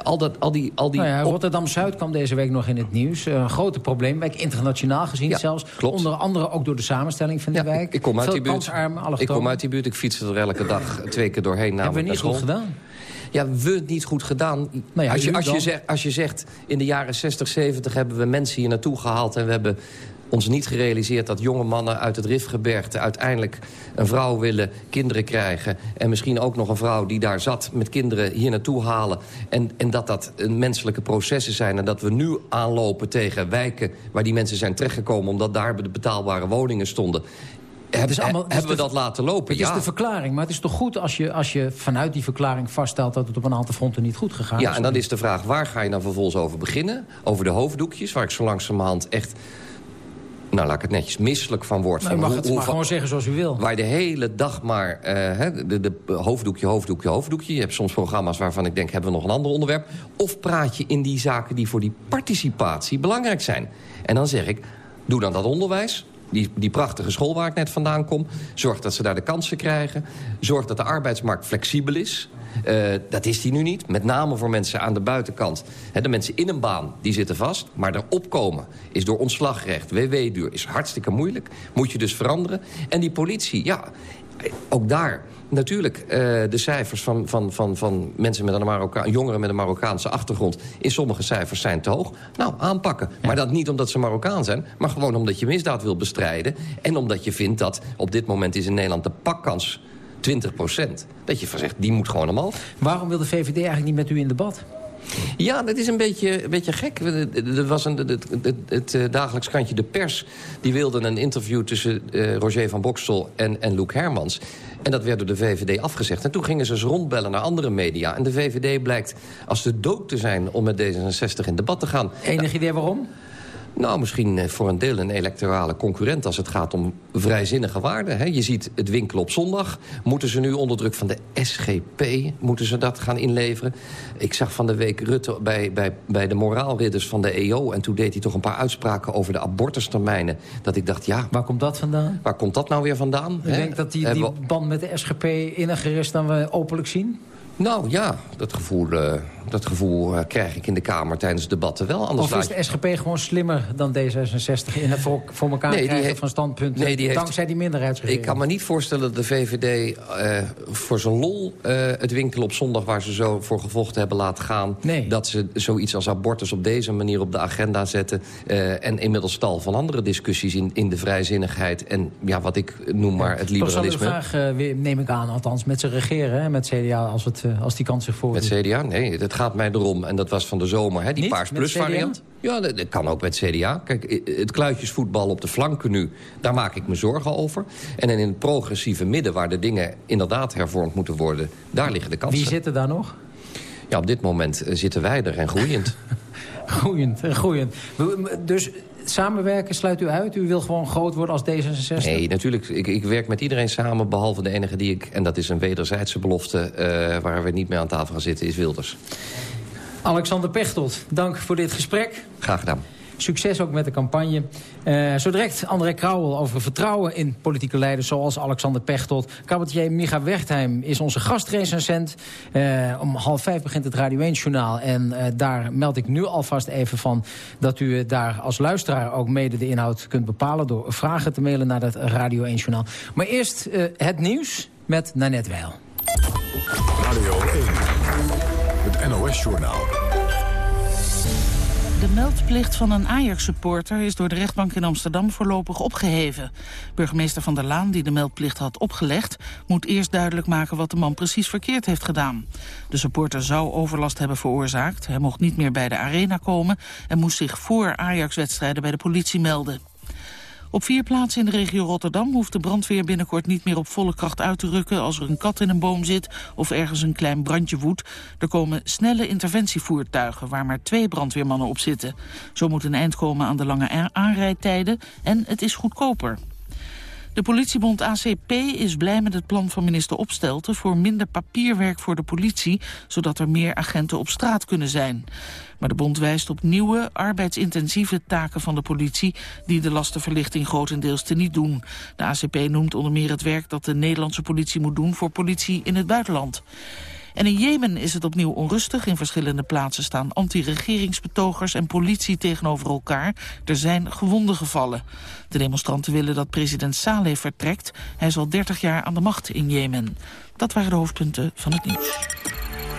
Al, dat, al die, al die Nou ja, op- Rotterdam-Zuid kwam deze week nog in het nieuws. Eh, Een grote probleemwijk, internationaal gezien Ja, zelfs. klopt. Onder andere ook door de samenstelling van de wijk. Ik kom uit Veel die buurt. Ik kom uit die buurt. Ik fiets er elke dag twee keer doorheen. Hebben we niet goed gedaan? Ja, we niet goed gedaan. Nou ja, als, je, als, je zegt, als je zegt, in de jaren 60, 70 hebben we mensen hier naartoe gehaald... en we hebben ons niet gerealiseerd dat jonge mannen uit het Rifgebergte... uiteindelijk een vrouw willen, kinderen krijgen... en misschien ook nog een vrouw die daar zat met kinderen hier naartoe halen... en, en dat dat een menselijke processen zijn... en dat we nu aanlopen tegen wijken waar die mensen zijn terechtgekomen... omdat daar de betaalbare woningen stonden... Is allemaal- hebben we dat laten lopen? Het is ja. de verklaring, maar het is toch goed als je, als je vanuit die verklaring vaststelt... dat het op een aantal fronten niet goed gegaan Ja, is? en dan is de vraag, waar ga je dan vervolgens over beginnen? Over de hoofddoekjes, waar ik zo langzamerhand echt... Nou, laat ik het netjes misselijk van u van mag hoe- het hoe maar gewoon zeggen zoals u wil. Waar de hele dag maar eh, de, de hoofddoekje, hoofddoekje, hoofddoekje. Je hebt soms programma's waarvan ik denk, hebben we nog een ander onderwerp? Of praat je in die zaken die voor die participatie belangrijk zijn? En dan zeg ik, doe dan dat onderwijs. Die, die prachtige school waar ik net vandaan kom. Zorg dat ze daar de kansen krijgen. Zorg dat de arbeidsmarkt flexibel is. Eh, dat is die nu niet. Met name voor mensen aan de buitenkant. De mensen in een baan, die zitten vast. Maar erop komen is door ontslagrecht, WW-duur, is hartstikke moeilijk. Moet je dus veranderen. En die politie, ja, ook daar... Natuurlijk, eh, de cijfers van, van, van, van mensen met een Marokka jongeren met een Marokkaanse achtergrond... in sommige cijfers zijn te hoog. Nou, aanpakken. Maar dat niet omdat ze Marokkaan zijn... maar gewoon omdat je misdaad wil bestrijden... en omdat je vindt dat op dit moment is in Nederland de pakkans 20% Dat je van zegt, die moet gewoon omhoog. Waarom wil de VVD eigenlijk niet met u in debat? Ja, dat is een beetje, een beetje gek. Er was een, het, het, het, eh, dagelijks krantje De Pers... die wilde een interview tussen eh, Roger van Bokstel en, en Loek Hermans. En dat werd door de VVD afgezegd. En toen gingen ze eens rondbellen naar andere media. En de VVD blijkt als de dood te zijn om met D66 in debat te gaan. Enig idee waarom? Nou, misschien eh, voor een deel een electorale concurrent... als het gaat om vrijzinnige waarden. Hè. Je ziet het winkelen op zondag. Moeten ze nu onder druk van de SGP... moeten ze dat gaan inleveren? Ik zag van de week Rutte bij, bij, bij de moraalridders van de EO... en toen deed hij toch een paar uitspraken over de abortustermijnen. Dat ik dacht, ja... Waar komt dat vandaan? Waar komt dat nou weer vandaan? Ik hè? denk dat die, Hebben die band met de SGP inniger is dan we openlijk zien. Nou ja, dat gevoel, eh, dat gevoel eh, krijg ik in de Kamer tijdens debatten wel. Anders Of is de SGP gewoon slimmer dan D66 in het voor, voor elkaar Nee, die krijgen heeft- van standpunten... nee, die heeft- dankzij die minderheidsregering? Ik kan me niet voorstellen dat de VVD eh, voor zijn lol het winkelen op zondag... waar ze zo voor gevochten hebben laten gaan... Nee. dat ze zoiets als abortus op deze manier op de agenda zetten... en inmiddels tal van andere discussies in, in de vrijzinnigheid... en ja, wat ik noem maar het zal liberalisme. graag, eh, weer, neem ik aan, althans met ze regeren, hè, met CDA, als, het, eh, als die kans zich voordoet. Met CDA? Nee, het gaat mij erom. En dat was van de zomer, hè, die Niet? Paars Plus variant. Ja, dat, dat kan ook met CDA. Kijk, het kluitjesvoetbal op de flanken nu, daar maak ik me zorgen over. En in het progressieve midden, waar de dingen inderdaad hervormd moeten worden... daar liggen de kansen. Wie zit er daar nog? Ja, op dit moment eh, zitten wij er en groeiend. Groeiend, eh, groeiend. Dus samenwerken sluit u uit? U wil gewoon groot worden als D66? Nee, natuurlijk. Ik, ik werk met iedereen samen, behalve de enige die ik... en dat is een wederzijdse belofte uh, waar we niet meer aan tafel gaan zitten, is Wilders. Alexander Pechtold, dank voor dit gesprek. Graag gedaan. Succes ook met de campagne. Uh, zo direct André Krauwel over vertrouwen in politieke leiders... zoals Alexander Pechtold. Cabaretier Micha Wertheim is onze gastrecensent. Uh, om half vijf begint het Radio 1-journaal. En uh, daar meld ik nu alvast even van... dat u daar als luisteraar ook mede de inhoud kunt bepalen... door vragen te mailen naar dat Radio 1-journaal. Maar eerst het nieuws met Nanette Weil. Radio 1, het NOS-journaal. De meldplicht van een Ajax-supporter is door de rechtbank in Amsterdam voorlopig opgeheven. Burgemeester Van der Laan, die de meldplicht had opgelegd... moet eerst duidelijk maken wat de man precies verkeerd heeft gedaan. De supporter zou overlast hebben veroorzaakt. Hij mocht niet meer bij de arena komen... en moest zich voor Ajax-wedstrijden bij de politie melden. Op vier plaatsen in de regio Rotterdam hoeft de brandweer binnenkort niet meer op volle kracht uit te rukken als er een kat in een boom zit of ergens een klein brandje woedt. Er komen snelle interventievoertuigen waar maar twee brandweermannen op zitten. Zo moet een eind komen aan de lange aanrijdtijden en het is goedkoper. De politiebond ACP is blij met het plan van minister Opstelten... voor minder papierwerk voor de politie... zodat er meer agenten op straat kunnen zijn. Maar de bond wijst op nieuwe, arbeidsintensieve taken van de politie... die de lastenverlichting grotendeels teniet doen. De ACP noemt onder meer het werk dat de Nederlandse politie moet doen... voor politie in het buitenland. En in Jemen is het opnieuw onrustig. In verschillende plaatsen staan anti-regeringsbetogers en politie tegenover elkaar. Er zijn gewonden gevallen. De demonstranten willen dat president Saleh vertrekt. Hij is al 30 jaar aan de macht in Jemen. Dat waren de hoofdpunten van het nieuws.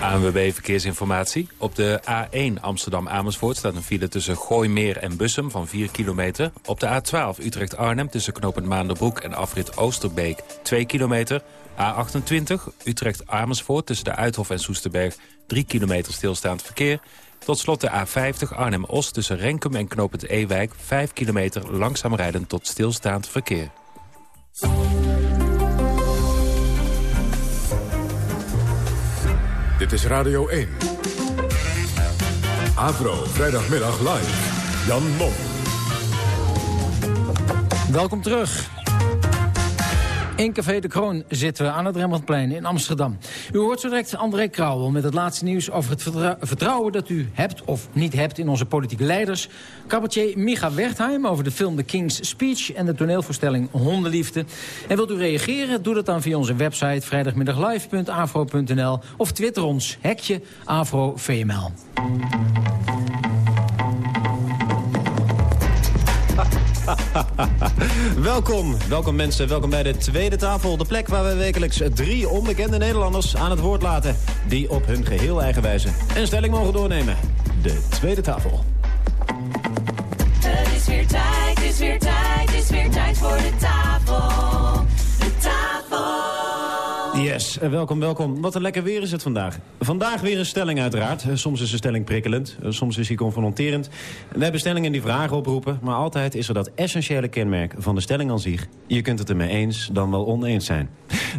ANWB Verkeersinformatie. Op de A1 Amsterdam-Amersfoort staat een file tussen Gooimeer en Bussum van 4 kilometer. Op de A12 Utrecht-Arnhem tussen knooppunt Maanderbroek en afrit Oosterbeek 2 kilometer. A28 Utrecht-Amersfoort tussen de Uithof en Soesterberg 3 kilometer stilstaand verkeer. Tot slot de A50 Arnhem-Os tussen Renkum en knooppunt Ewijk 5 kilometer langzaam rijden tot stilstaand verkeer. Dit is Radio 1. Avro, vrijdagmiddag live. Jan Mom. Welkom terug. In Café de Kroon zitten we aan het Rembrandtplein in Amsterdam. U hoort zo direct André Krauwel met het laatste nieuws over het vertrouwen dat u hebt of niet hebt in onze politieke leiders. Cabaretier Micha Wertheim over de film The King's Speech en de toneelvoorstelling Hondenliefde. En wilt u reageren? Doe dat dan via onze website vrijdagmiddaglive.afro.nl of twitter ons, hekje AfroVML. welkom, welkom mensen, welkom bij de tweede tafel. De plek waar we wekelijks drie onbekende Nederlanders aan het woord laten... die op hun geheel eigen wijze een stelling mogen doornemen. De tweede tafel. Het is weer tijd, het is weer tijd, het is weer tijd voor de tafel. Yes, eh, welkom, welkom. Wat een lekker weer is het vandaag. Vandaag weer een stelling uiteraard. Eh, soms is een stelling prikkelend, eh, soms is hij confronterend. We hebben stellingen die vragen oproepen... maar altijd is er dat essentiële kenmerk van de stelling aan zich. Je kunt het ermee eens, dan wel oneens zijn.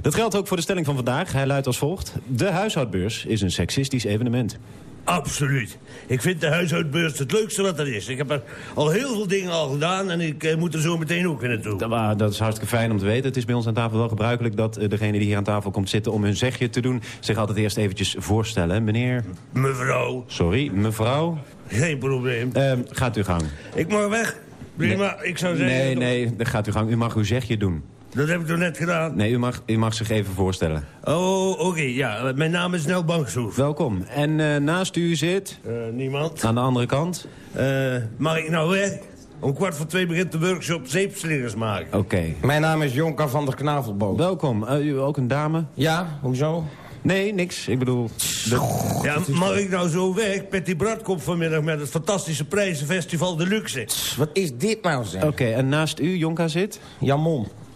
Dat geldt ook voor de stelling van vandaag. Hij luidt als volgt. De huishoudbeurs is een seksistisch evenement. Absoluut. Ik vind de huishoudbeurs het leukste wat er is. Ik heb er al heel veel dingen al gedaan en ik eh, moet er zo meteen ook in naartoe. Dat, dat is hartstikke fijn om te weten. Het is bij ons aan tafel wel gebruikelijk dat uh, degene die hier aan tafel komt zitten... om hun zegje te doen, zich altijd eerst eventjes voorstellen. Meneer... Mevrouw. Sorry, mevrouw. Geen probleem. Uh, gaat u gang. Ik mag weg. Prima, ik zou zeggen... Nee, nee, gaat u gang. U mag uw zegje doen. Dat heb ik toch net gedaan? Nee, u mag, u mag zich even voorstellen. Oh, oké. Ja, mijn naam is Nel Banksoef. Welkom. En uh, naast u zit? Uh, niemand. Aan de andere kant? Uh, mag ik nou weg? Om kwart voor twee begint de workshop zeepslingers maken. Oké. Okay. Mijn naam is Jonka van der Knavelboom. Welkom. u ook een dame? Ja, hoezo? Nee, niks. Ik bedoel... De... Ja, mag ik nou zo weg? Petty Brad komt vanmiddag met het fantastische prijzenfestival de luxe. Wat is dit nou, zeg? Oké, okay, en naast u, Jonka, zit? Uh,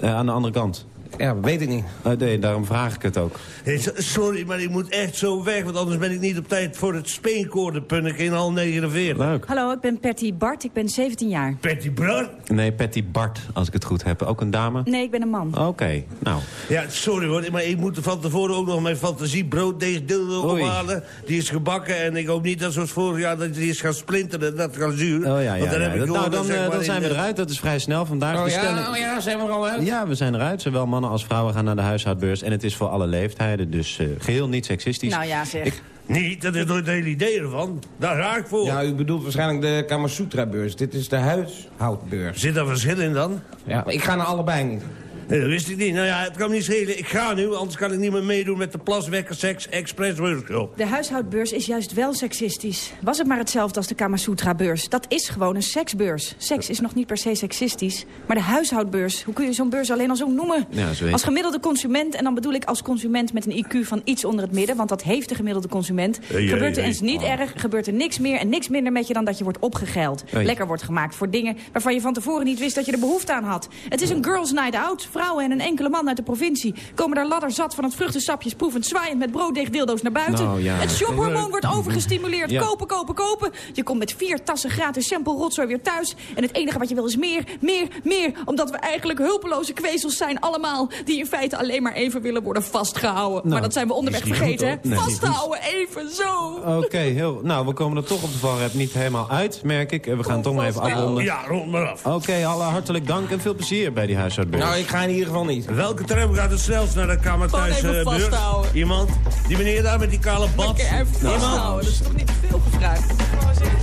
aan de andere kant. Ja, weet ik niet. nee, daarom vraag ik het ook. Hey, so- sorry, maar ik moet echt zo weg, want anders ben ik niet op tijd voor het speenkoordenpunnik in al 49. Leuk. Hallo, ik ben Patty Bart, ik ben 17 jaar. Patty Bart? Nee, Patty Bart, als ik het goed heb. Ook een dame? Nee, ik ben een man. Oké, nou. Ja, sorry hoor, maar ik moet van tevoren ook nog mijn fantasie brooddeeg dildo Oei. ophalen. Die is gebakken en ik hoop niet dat zoals vorig jaar dat die is gaan splinteren. Dat gaat zuur. Oh ja, ja, Want dan ja. heb ik nou, dan, zeg eh, maar, dan zijn we eruit. Dat is vrij snel. Vandaag Oh ja, oh ja, zijn we er al uit? Ja, we zijn eruit. Zowel mannen als vrouwen gaan naar de huishoudbeurs. En het is voor alle leeftijden, dus eh, geheel niet seksistisch. Nou ja, zeg. Ik- Niet, dat is nooit het hele idee ervan. Daar ga ik voor. Ja, u bedoelt waarschijnlijk de Kamasutra-beurs. Dit is de huishoudbeurs. Zit daar verschil in dan? Ja, maar ik ga naar allebei niet. Nee, dat wist ik niet. Nou ja, het kan me niet schelen. Ik ga nu, anders kan ik niet meer meedoen met de Plaswekker Seks Express Workshop. De huishoudbeurs is juist wel seksistisch. Was het maar hetzelfde als de Kamasutra-beurs. Dat is gewoon een seksbeurs. Seks is nog niet per se seksistisch. Maar de huishoudbeurs, hoe kun je zo'n beurs alleen al zo noemen? Ja, zo heet als gemiddelde consument, en dan bedoel ik als consument met een IQ van iets onder het midden... want dat heeft de gemiddelde consument. Hey, gebeurt er hey, eens niet erg, gebeurt er niks meer en niks minder met je... dan dat je wordt opgegeild. Hey. Lekker wordt gemaakt voor dingen waarvan je van tevoren niet wist... dat je er behoefte aan had. Het is een girls night out. Vrouwen en een enkele man uit de provincie... komen daar ladder zat van het vruchtensapjes proevend... zwaaiend met brooddeeg dildo's naar buiten. Nou, ja. Het shophormoon wordt overgestimuleerd. Ja. Kopen, kopen, kopen. Je komt met vier tassen gratis sample rotzooi weer thuis. En het enige wat je wil is meer, meer, meer. Omdat we eigenlijk hulpeloze kwezels zijn allemaal... die in feite alleen maar even willen worden vastgehouden. maar dat zijn we onderweg Nou, vergeten, hè? Nee, Vasthouden, even zo. Oké, heel. Nou, we komen er toch op de valreep niet helemaal uit, merk ik. We gaan toch maar even afronden. Ja, rond maar af. Oké, alle hartelijk dank en veel plezier bij die huishoudbeurs. Nou, ik ga in ieder geval niet. Welke tram gaat het snelst naar de Kamer Gewoon thuis even eh, vasthouden. Iemand? Die meneer daar met die kale bad? Lekker even Iemand? vasthouden, dat is toch niet te veel gevraagd? Gewoon zeggen,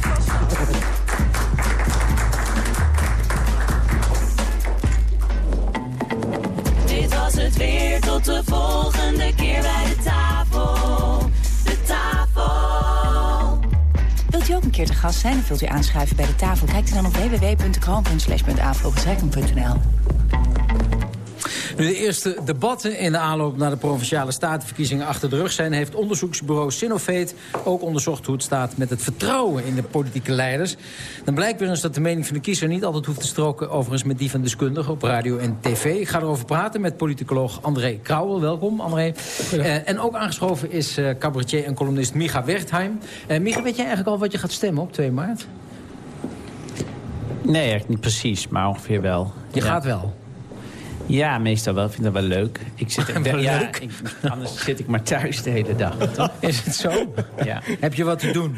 vasthouden. Dit was het weer, tot de volgende keer bij de tafel. De tafel. Wilt u ook een keer te gast zijn of wilt u aanschuiven bij de tafel? Kijk dan op www.kroon.slash.afro.nl. Nu de eerste debatten in de aanloop naar de Provinciale Statenverkiezingen achter de rug zijn... heeft onderzoeksbureau Sinovate ook onderzocht hoe het staat met het vertrouwen in de politieke leiders. Dan blijkt weer eens dat de mening van de kiezer niet altijd hoeft te stroken... overigens met die van deskundigen op radio en tv. Ik ga erover praten met politicoloog André Krauwel. Welkom, André. Eh, en ook aangeschoven is eh, cabaretier en columnist Micha Wertheim. Eh Micha, weet jij eigenlijk al wat je gaat stemmen op 2 maart? Nee, eigenlijk niet precies, maar ongeveer wel. Je Ja. gaat wel. Ja, meestal wel. Ik vind dat wel leuk. Ik zit, Wel ja, leuk? ik- anders zit ik maar thuis de hele dag, toch? Is het zo? Ja. Heb je wat te doen?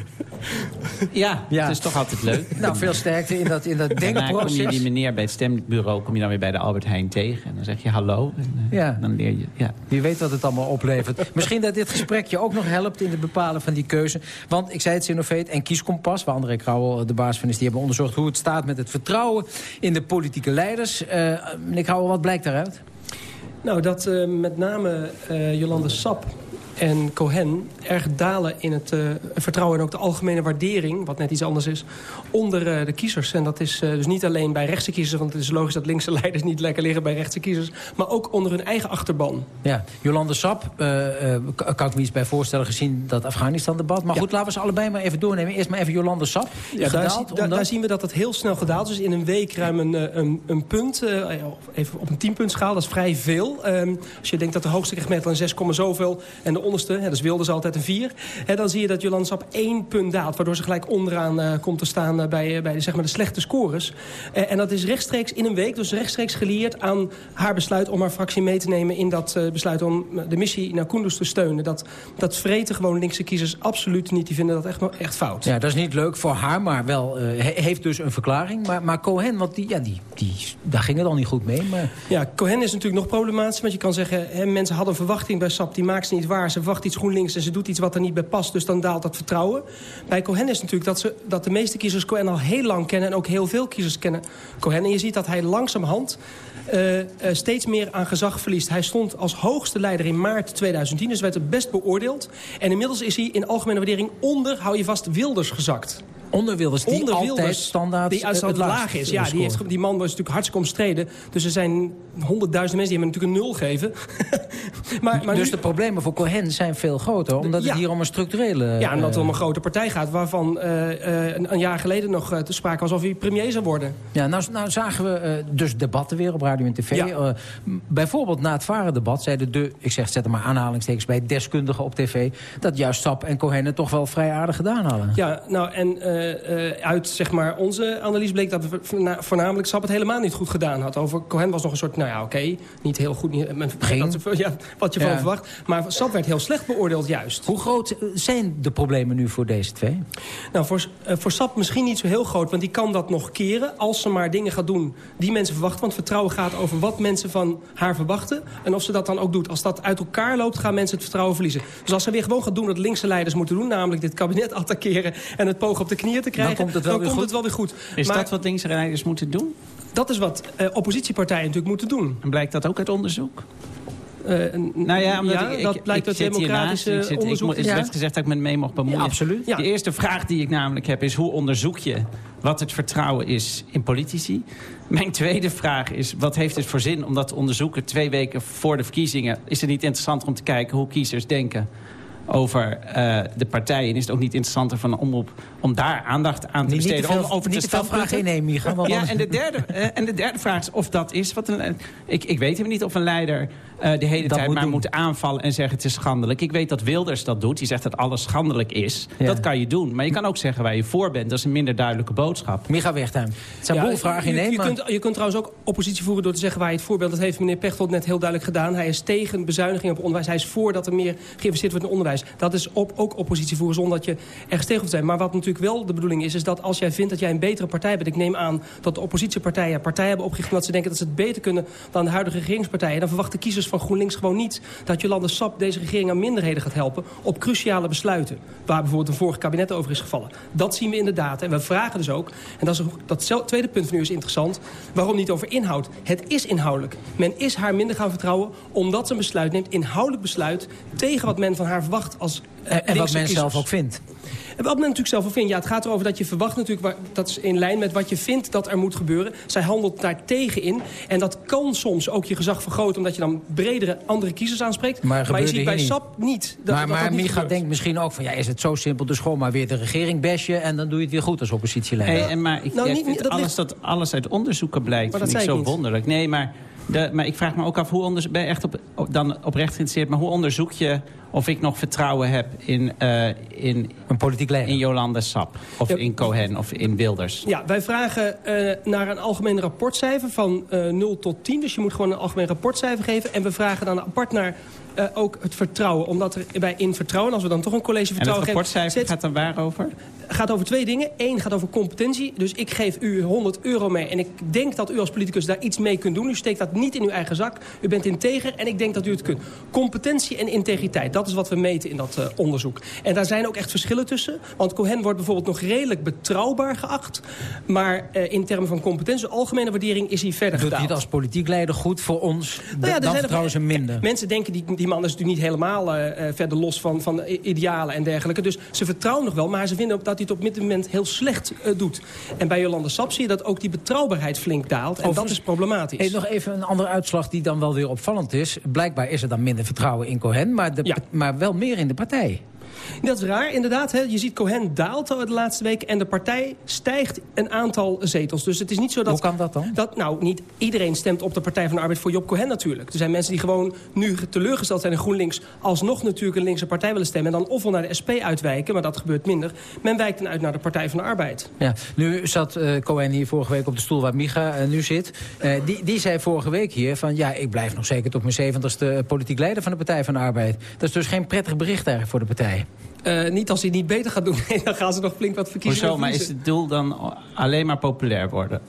Ja, Ja. het is toch altijd leuk. Nou, veel sterkte in dat, in dat Daarna kom je denkproces. die meneer bij het stembureau kom je dan weer bij de Albert Heijn tegen. En dan zeg je hallo. En, eh, Ja. Dan leer je. Ja. Wie weet wat het allemaal oplevert. Misschien dat dit gesprek je ook nog helpt in het bepalen van die keuze. Want ik zei het, Sinovate en Kieskompas... waar André Krauwel de baas van is... die hebben onderzocht hoe het staat met het vertrouwen... in de politieke leiders. Eh meneer Krauwel, wat blijkt daaruit? Nou, dat eh, met name eh, Jolande Sap en Cohen erg dalen in het eh, vertrouwen... en ook de algemene waardering, wat net iets anders is, onder eh, de kiezers. En dat is eh, dus niet alleen bij rechtse kiezers... want het is logisch dat linkse leiders niet lekker liggen bij rechtse kiezers... maar ook onder hun eigen achterban. Ja, Jolande Sap, kan ik me iets bij voorstellen... gezien dat Afghanistan-debat. Maar goed, laten we ze allebei maar even doornemen. Eerst maar even Jolande Sap. Ja, daar, Gedaald, zie- daar, omdat- daar zien we dat het heel snel gedaald is. In een week ruim een, een, een punt, even op een tienpuntschaal, dat is vrij veel. Ehm, als je denkt dat de hoogste krijgt meestal een 6, zoveel... en de onderste, hè, dat is Wilders altijd een 4... Hè, dan zie je dat Jolande Sap één punt daalt... waardoor ze gelijk onderaan eh, komt te staan eh, bij, eh, bij de, zeg maar de slechte scores. En dat is rechtstreeks in een week, dus rechtstreeks gelieerd aan haar besluit... om haar fractie mee te nemen in dat besluit om de missie naar Kunduz te steunen. Dat, dat vreten gewoon linkse kiezers absoluut niet. Die vinden dat echt, echt fout. Ja, dat is niet leuk voor haar, maar wel he- heeft dus een verklaring. Maar, maar Cohen, want die, ja, die, die, daar ging het al niet goed mee. Maar... Ja, Cohen is natuurlijk nog problematisch. Want je kan zeggen, hè, mensen hadden verwachting bij SAP. Die maakt ze niet waar. Ze verwacht iets GroenLinks en ze doet iets wat er niet bij past. Dus dan daalt dat vertrouwen. Bij Cohen is natuurlijk dat, ze, dat de meeste kiezers Cohen al heel lang kennen. En ook heel veel kiezers kennen Cohen. En je ziet dat hij langzamerhand eh, steeds meer aan gezag verliest. Hij stond als hoogste leider in maart 2010. Dus werd het best beoordeeld. En inmiddels is hij in algemene waardering onder, hou je vast, Wilders gezakt. Onder Wilders, die Onder altijd Wilders, standaard die eh, het laag is. Ja, die, heeft, die man was natuurlijk hartstikke omstreden. Dus er zijn honderdduizenden mensen die hem natuurlijk een nul geven. maar, maar dus nu- de problemen voor Cohen zijn veel groter, omdat Ja. het hier om een structurele... ja, omdat het eh, om een grote partij gaat... waarvan eh, eh, een, een jaar geleden nog te sprake was of hij premier zou worden. Ja, nou, nou zagen we dus debatten weer op radio en tv. Ja. Bijvoorbeeld na het varendebat zeiden de, ik zeg zet er maar aanhalingstekens bij, deskundigen op tv, dat juist Sap en Cohen het toch wel vrij aardig gedaan hadden. Ja, nou, en uit zeg maar, onze analyse bleek dat we voorna- voornamelijk Sap het helemaal niet goed gedaan had. Over Cohen was nog een soort, nou ja, oké, niet heel goed. Niet, men- Ging. dat- ja, wat je Ja. van verwacht. Maar Sap werd heel slecht beoordeeld juist. Hoe groot eh, zijn de problemen nu voor deze twee? Nou, voor, eh, voor SAP misschien niet zo heel groot, want die kan dat nog keren... als ze maar dingen gaat doen die mensen verwachten. Want vertrouwen gaat over wat mensen van haar verwachten... en of ze dat dan ook doet. Als dat uit elkaar loopt, gaan mensen het vertrouwen verliezen. Dus als ze weer gewoon gaat doen wat linkse leiders moeten doen... namelijk dit kabinet attackeren en het pogen op de knieën te krijgen... komt het wel weer komt goed. het wel weer goed. Is Maar dat wat linkse rijders moeten doen? Dat is wat eh, oppositiepartijen natuurlijk moeten doen. En blijkt dat ook uit onderzoek? N- Nou ja, omdat ik, ik, dat blijkt ik uit hiernaast, democratische ik zit, ik onderzoek. moet- Het werd gezegd dat ik me mee mocht bemoeien. Ja, absoluut. Ja. De eerste vraag die ik namelijk heb is... hoe onderzoek je wat het vertrouwen is in politici? Mijn tweede vraag is... wat heeft het voor zin om dat te onderzoeken twee weken voor de verkiezingen? Is het niet interessant om te kijken hoe kiezers denken over eh, de partijen? Is het ook niet interessanter van omroep om daar aandacht aan te Niet- niet te besteden? veel- om over niet standpunten? innemen, Micha, want Ja, en de, derde, eh, en de derde vraag is of dat is wat een... Ik, ik weet helemaal niet of een leider eh, de hele Dat tijd moet maar doen. moet aanvallen en zeggen het is schandelijk. Ik weet dat Wilders dat doet. Die zegt dat alles schandelijk is. Ja. Dat kan je doen. Maar je kan ook zeggen waar je voor bent. Dat is een minder duidelijke boodschap. Micha Wegtuin. Het zijn Ja, boel vragen je, in één, je, maar... kunt, je kunt trouwens ook oppositie voeren door te zeggen waar je het voor bent. Dat heeft meneer Pechtold net heel duidelijk gedaan. Hij is tegen bezuiniging op onderwijs. Hij is voor dat er meer geïnvesteerd wordt in onderwijs. Dat is op, ook oppositie voeren zonder dat je ergens tegen hoeft te zijn. Maar wat natuurlijk wel de bedoeling is, is dat als jij vindt dat jij een betere partij bent... ik neem aan dat de oppositiepartijen partijen hebben opgericht... omdat ze denken dat ze het beter kunnen dan de huidige regeringspartijen... dan verwachten kiezers van GroenLinks gewoon niet... dat Jolande Sap deze regering aan minderheden gaat helpen... op cruciale besluiten, waar bijvoorbeeld een vorig kabinet over is gevallen. Dat zien we inderdaad. En we vragen dus ook, en dat, is, dat tweede punt van u is interessant... waarom niet over inhoud? Het is inhoudelijk. Men is haar minder gaan vertrouwen omdat ze een besluit neemt... inhoudelijk besluit tegen wat men van haar verwacht als En, en wat men kiezers. zelf ook vindt. En wat men natuurlijk zelf ook vindt. Ja, het gaat erover dat je verwacht natuurlijk... Dat is in lijn met wat je vindt dat er moet gebeuren. Zij handelt daar tegen in. En dat kan soms ook je gezag vergroten... omdat je dan bredere andere kiezers aanspreekt. Maar je gebeurde ziet bij niet. SAP niet. Dat, maar dat maar dat niet Micha gebeurt. denkt misschien ook van... ja, is het zo simpel, dus gewoon maar weer de regering bashen... en dan doe je het weer goed als oppositieleider. Hey, en maar ik, Nou, ja, ik niet- vind niet- dat alles, ligt- dat alles uit onderzoeken blijkt, Maar dat vind ik zo niet. wonderlijk. Nee, maar, de, maar ik vraag me ook af, hoe je echt op, op- dan oprecht geïnteresseerd... maar hoe onderzoek je of ik nog vertrouwen heb in, eh, in, een politiek leider. in Jolande Sap? Of Ja. in Cohen of in Wilders? Ja, wij vragen eh, naar een algemeen rapportcijfer van eh 0 tot 10. Dus je moet gewoon een algemeen rapportcijfer geven. En we vragen dan apart naar eh, ook het vertrouwen. Omdat er bij in vertrouwen, als we dan toch een college En het vertrouwen geven... rapportcijfer zit- gaat dan waarover? gaat over twee dingen. Eén gaat over competentie. Dus ik geef u 100 euro mee. En ik denk dat u als politicus daar iets mee kunt doen. U steekt dat niet in uw eigen zak. U bent integer en ik denk dat u het kunt. Competentie en integriteit. Dat is wat we meten in dat eh, onderzoek. En daar zijn ook echt verschillen tussen. Want Cohen wordt bijvoorbeeld nog redelijk betrouwbaar geacht. Maar eh, in termen van competentie, de algemene waardering is hij verder Doet hij gedaald. het als politiek leider goed voor ons? Nou ja, dan zijn vertrouwen ze er- minder. Mensen denken, die, die man is natuurlijk niet helemaal eh, verder los van, van idealen en dergelijke. Dus ze vertrouwen nog wel, maar ze vinden ook dat hij het op dit moment heel slecht doet. En bij Jolande Sap zie je dat ook die betrouwbaarheid flink daalt. En dat is problematisch. Hey, nog even een andere uitslag die dan wel weer opvallend is. Blijkbaar is er dan minder vertrouwen in Cohen, maar, de, maar wel meer in de partij. Dat is raar, inderdaad. Hè. Je ziet Cohen daalt de laatste week en de partij stijgt een aantal zetels. Dus het is niet zo dat... Hoe kan dat dan? Dat, nou, niet iedereen stemt op de Partij van de Arbeid voor Job Cohen natuurlijk. Er zijn mensen die gewoon nu teleurgesteld zijn in GroenLinks... alsnog natuurlijk een linkse partij willen stemmen... en dan ofwel naar de SP uitwijken, maar dat gebeurt minder. Men wijkt dan uit naar de Partij van de Arbeid. Ja, nu zat eh, Cohen hier vorige week op de stoel waar Micha eh, nu zit. Eh, die, die zei vorige week hier van... ja, ik blijf nog zeker tot mijn zeventigste politiek leider van de Partij van de Arbeid. Dat is dus geen prettig bericht eigenlijk voor de partij. Eh, niet als hij het niet beter gaat doen. Nee, dan gaan ze nog flink wat verkiezingen Hoezo? Maar is het doel dan alleen maar populair worden?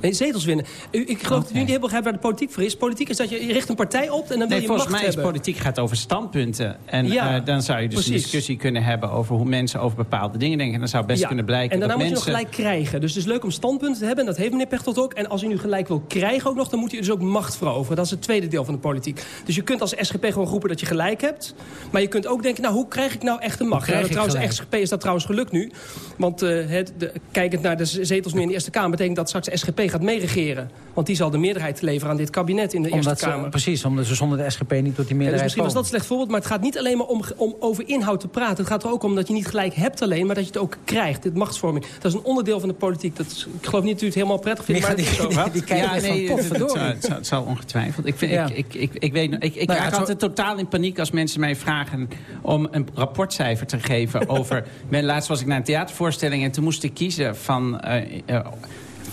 Nee, zetels winnen. U, ik geloof dat u niet helemaal begrijpt waar de politiek voor is. Politiek is dat je, je richt een partij op en dan wil Nee, je volgens macht mij is politiek gaat over standpunten. En Ja, eh, dan zou je dus een discussie kunnen hebben... over hoe mensen over bepaalde dingen denken. En dan zou best Ja, kunnen blijken En daarna dat moet mensen... je nog gelijk krijgen. Dus het is leuk om standpunten te hebben. En dat heeft meneer Pechtold ook. En als u nu gelijk wil krijgen ook nog... dan moet u dus ook macht veroveren. Dat is het tweede deel van de politiek. Dus je kunt als SGP gewoon roepen dat je gelijk hebt. Maar je kunt ook denken, nou, hoe krijg ik nou echt de macht? Nou, trouwens, gelijk? SGP is dat trouwens gelukt nu. Want eh, het, de, kijkend naar de zetels nu in de Eerste Kamer... betekent dat straks de SGP gaat meeregeren. Want die zal de meerderheid leveren aan dit kabinet in de Omdat Eerste ze, Kamer. precies, omdat ze zonder de SGP niet tot die Ja, dus meerderheid misschien was dat een slecht voorbeeld, maar het gaat niet alleen maar om, om over inhoud te praten. Het gaat er ook om dat je niet gelijk hebt alleen, maar dat je het ook krijgt. Dit machtsvorming. Dat is een onderdeel van de politiek. Dat is- ik geloof niet dat u het helemaal prettig vindt, maar het is zo. ja, nee, het, het, zou- het, het zou ongetwijfeld. Ik, vind, Ja. ik, ik, ik, ik, weet, nog- ik, ik Nou raak het altijd totaal in paniek als mensen mij vragen om een rapportcijfer te geven over... Laatst was ik naar een theatervoorstelling en toen moest ik kiezen van... eh, eh,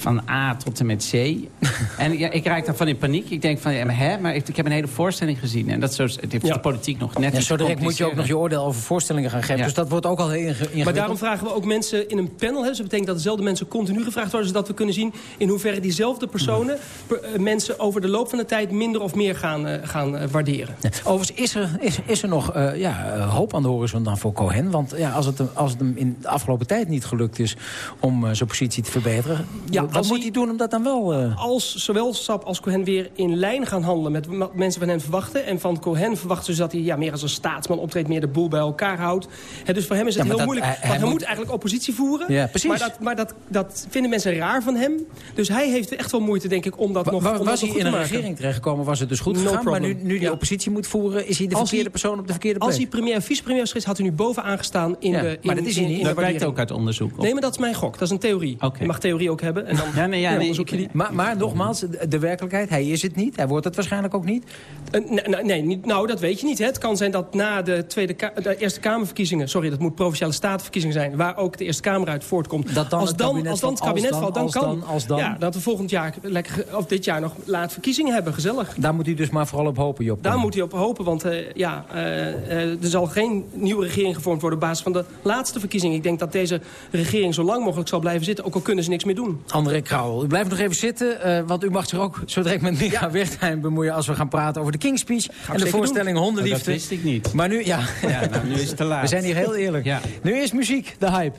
van A tot en met C. en ja, ik raak daarvan in paniek. Ik denk van, ja, maar, hè, maar ik, ik heb een hele voorstelling gezien. En dat is zo, het heeft de politiek nog net Ja, zo direct moet je ook nog je oordeel over voorstellingen gaan geven. Ja. Dus dat wordt ook al heel inge- ingewikkeld. Maar daarom vragen we ook mensen in een panel. Hè, dus dat betekent dat dezelfde mensen continu gevraagd worden... zodat we kunnen zien in hoeverre diezelfde personen... per- eh, mensen over de loop van de tijd minder of meer gaan, eh, gaan eh, waarderen. Ja. Overigens is er, is, is er nog eh, ja, hoop aan de horizon dan voor Cohen. Want ja, als, het, hem- als het hem in de afgelopen tijd niet gelukt is om zijn positie te verbeteren... Ja, wat moet hij- doen om dat dan wel... eh, Als zowel SAP als Cohen weer in lijn gaan handelen met wat mensen van hen verwachten. En van Cohen verwachten ze dat hij ja, meer als een staatsman optreedt, meer de boel bij elkaar houdt. Hè, dus voor hem is het Ja, heel dat- moeilijk. hij- want hij hij, moet- moet eigenlijk oppositie voeren. Ja, precies. Maar, dat, maar dat, dat vinden mensen raar van hem. Dus hij heeft echt wel moeite, denk ik, om dat nog, wa- om dat was nog hij in een regering terechtgekomen, was het dus goed No gegaan. Maar nu, nu die Ja. oppositie moet voeren, is hij de Als verkeerde hij- persoon op de verkeerde plek. Als hij premier en vicepremier was geweest, had hij nu bovenaan gestaan in Ja, de in, maar dat is hij niet. Dat blijkt ook uit onderzoek. Nee, maar dat is mijn gok. Dat is een theorie. Je mag theorie ook hebben. En dan Ja, nee, ja, nee, onderzoek je ik- die. Maar, maar nogmaals, de, werkelijkheid, hij is het niet. Hij wordt het waarschijnlijk ook niet. Eh, nee, nou, dat weet je niet. Hè. Het kan zijn dat na de, tweede Ka- de Eerste Kamerverkiezingen... sorry, dat moet Provinciale Statenverkiezingen zijn... waar ook de Eerste Kamer uit voortkomt. Dat dan als het dan, als dan het als kabinet dan, valt, dan als kan... dan, als dan. Ja, dat we volgend jaar, lekker, of dit jaar nog laat verkiezingen hebben. Gezellig. Daar moet hij dus maar vooral op hopen, Job. Daar moet hij op hopen, want eh, ja, eh, eh, er zal geen nieuwe regering gevormd worden... op basis van de laatste verkiezingen. Ik denk dat deze regering zo lang mogelijk zal blijven zitten... ook al kunnen ze niks meer doen. André Krauwel, u blijft nog even zitten, eh, want u mag zich ook zo direct met Micha Wertheim bemoeien... als we gaan praten over de King's Speech en de voorstelling doen. Hondenliefde. Oh, dat wist ik niet. Maar nu, ja, Ja, nou, nu is het te laat. we zijn hier heel eerlijk. Ja. Nu is muziek, de hype.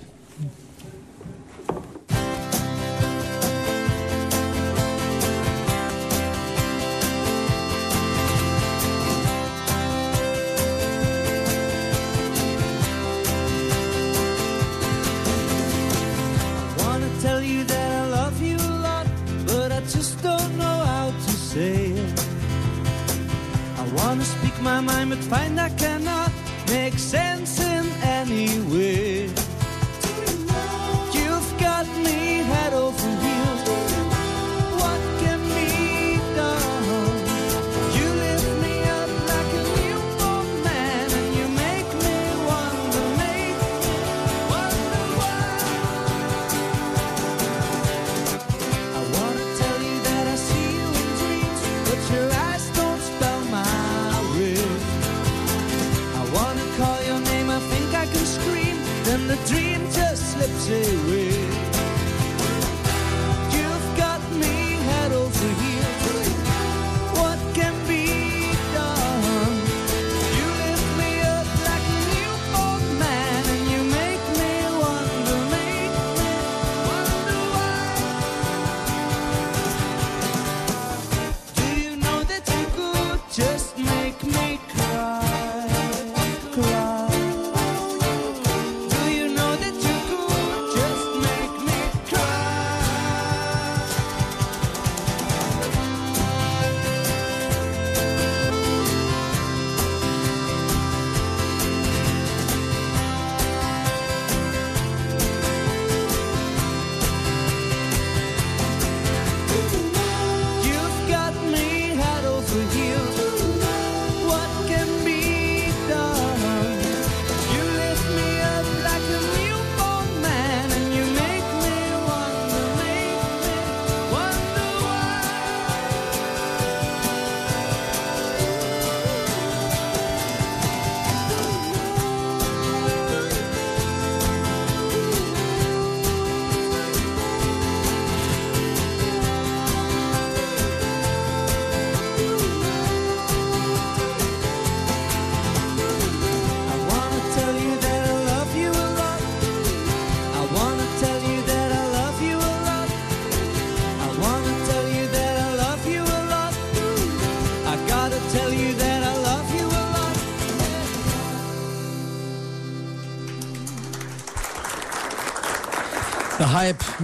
My mind, but find I cannot make sense in any way. Away.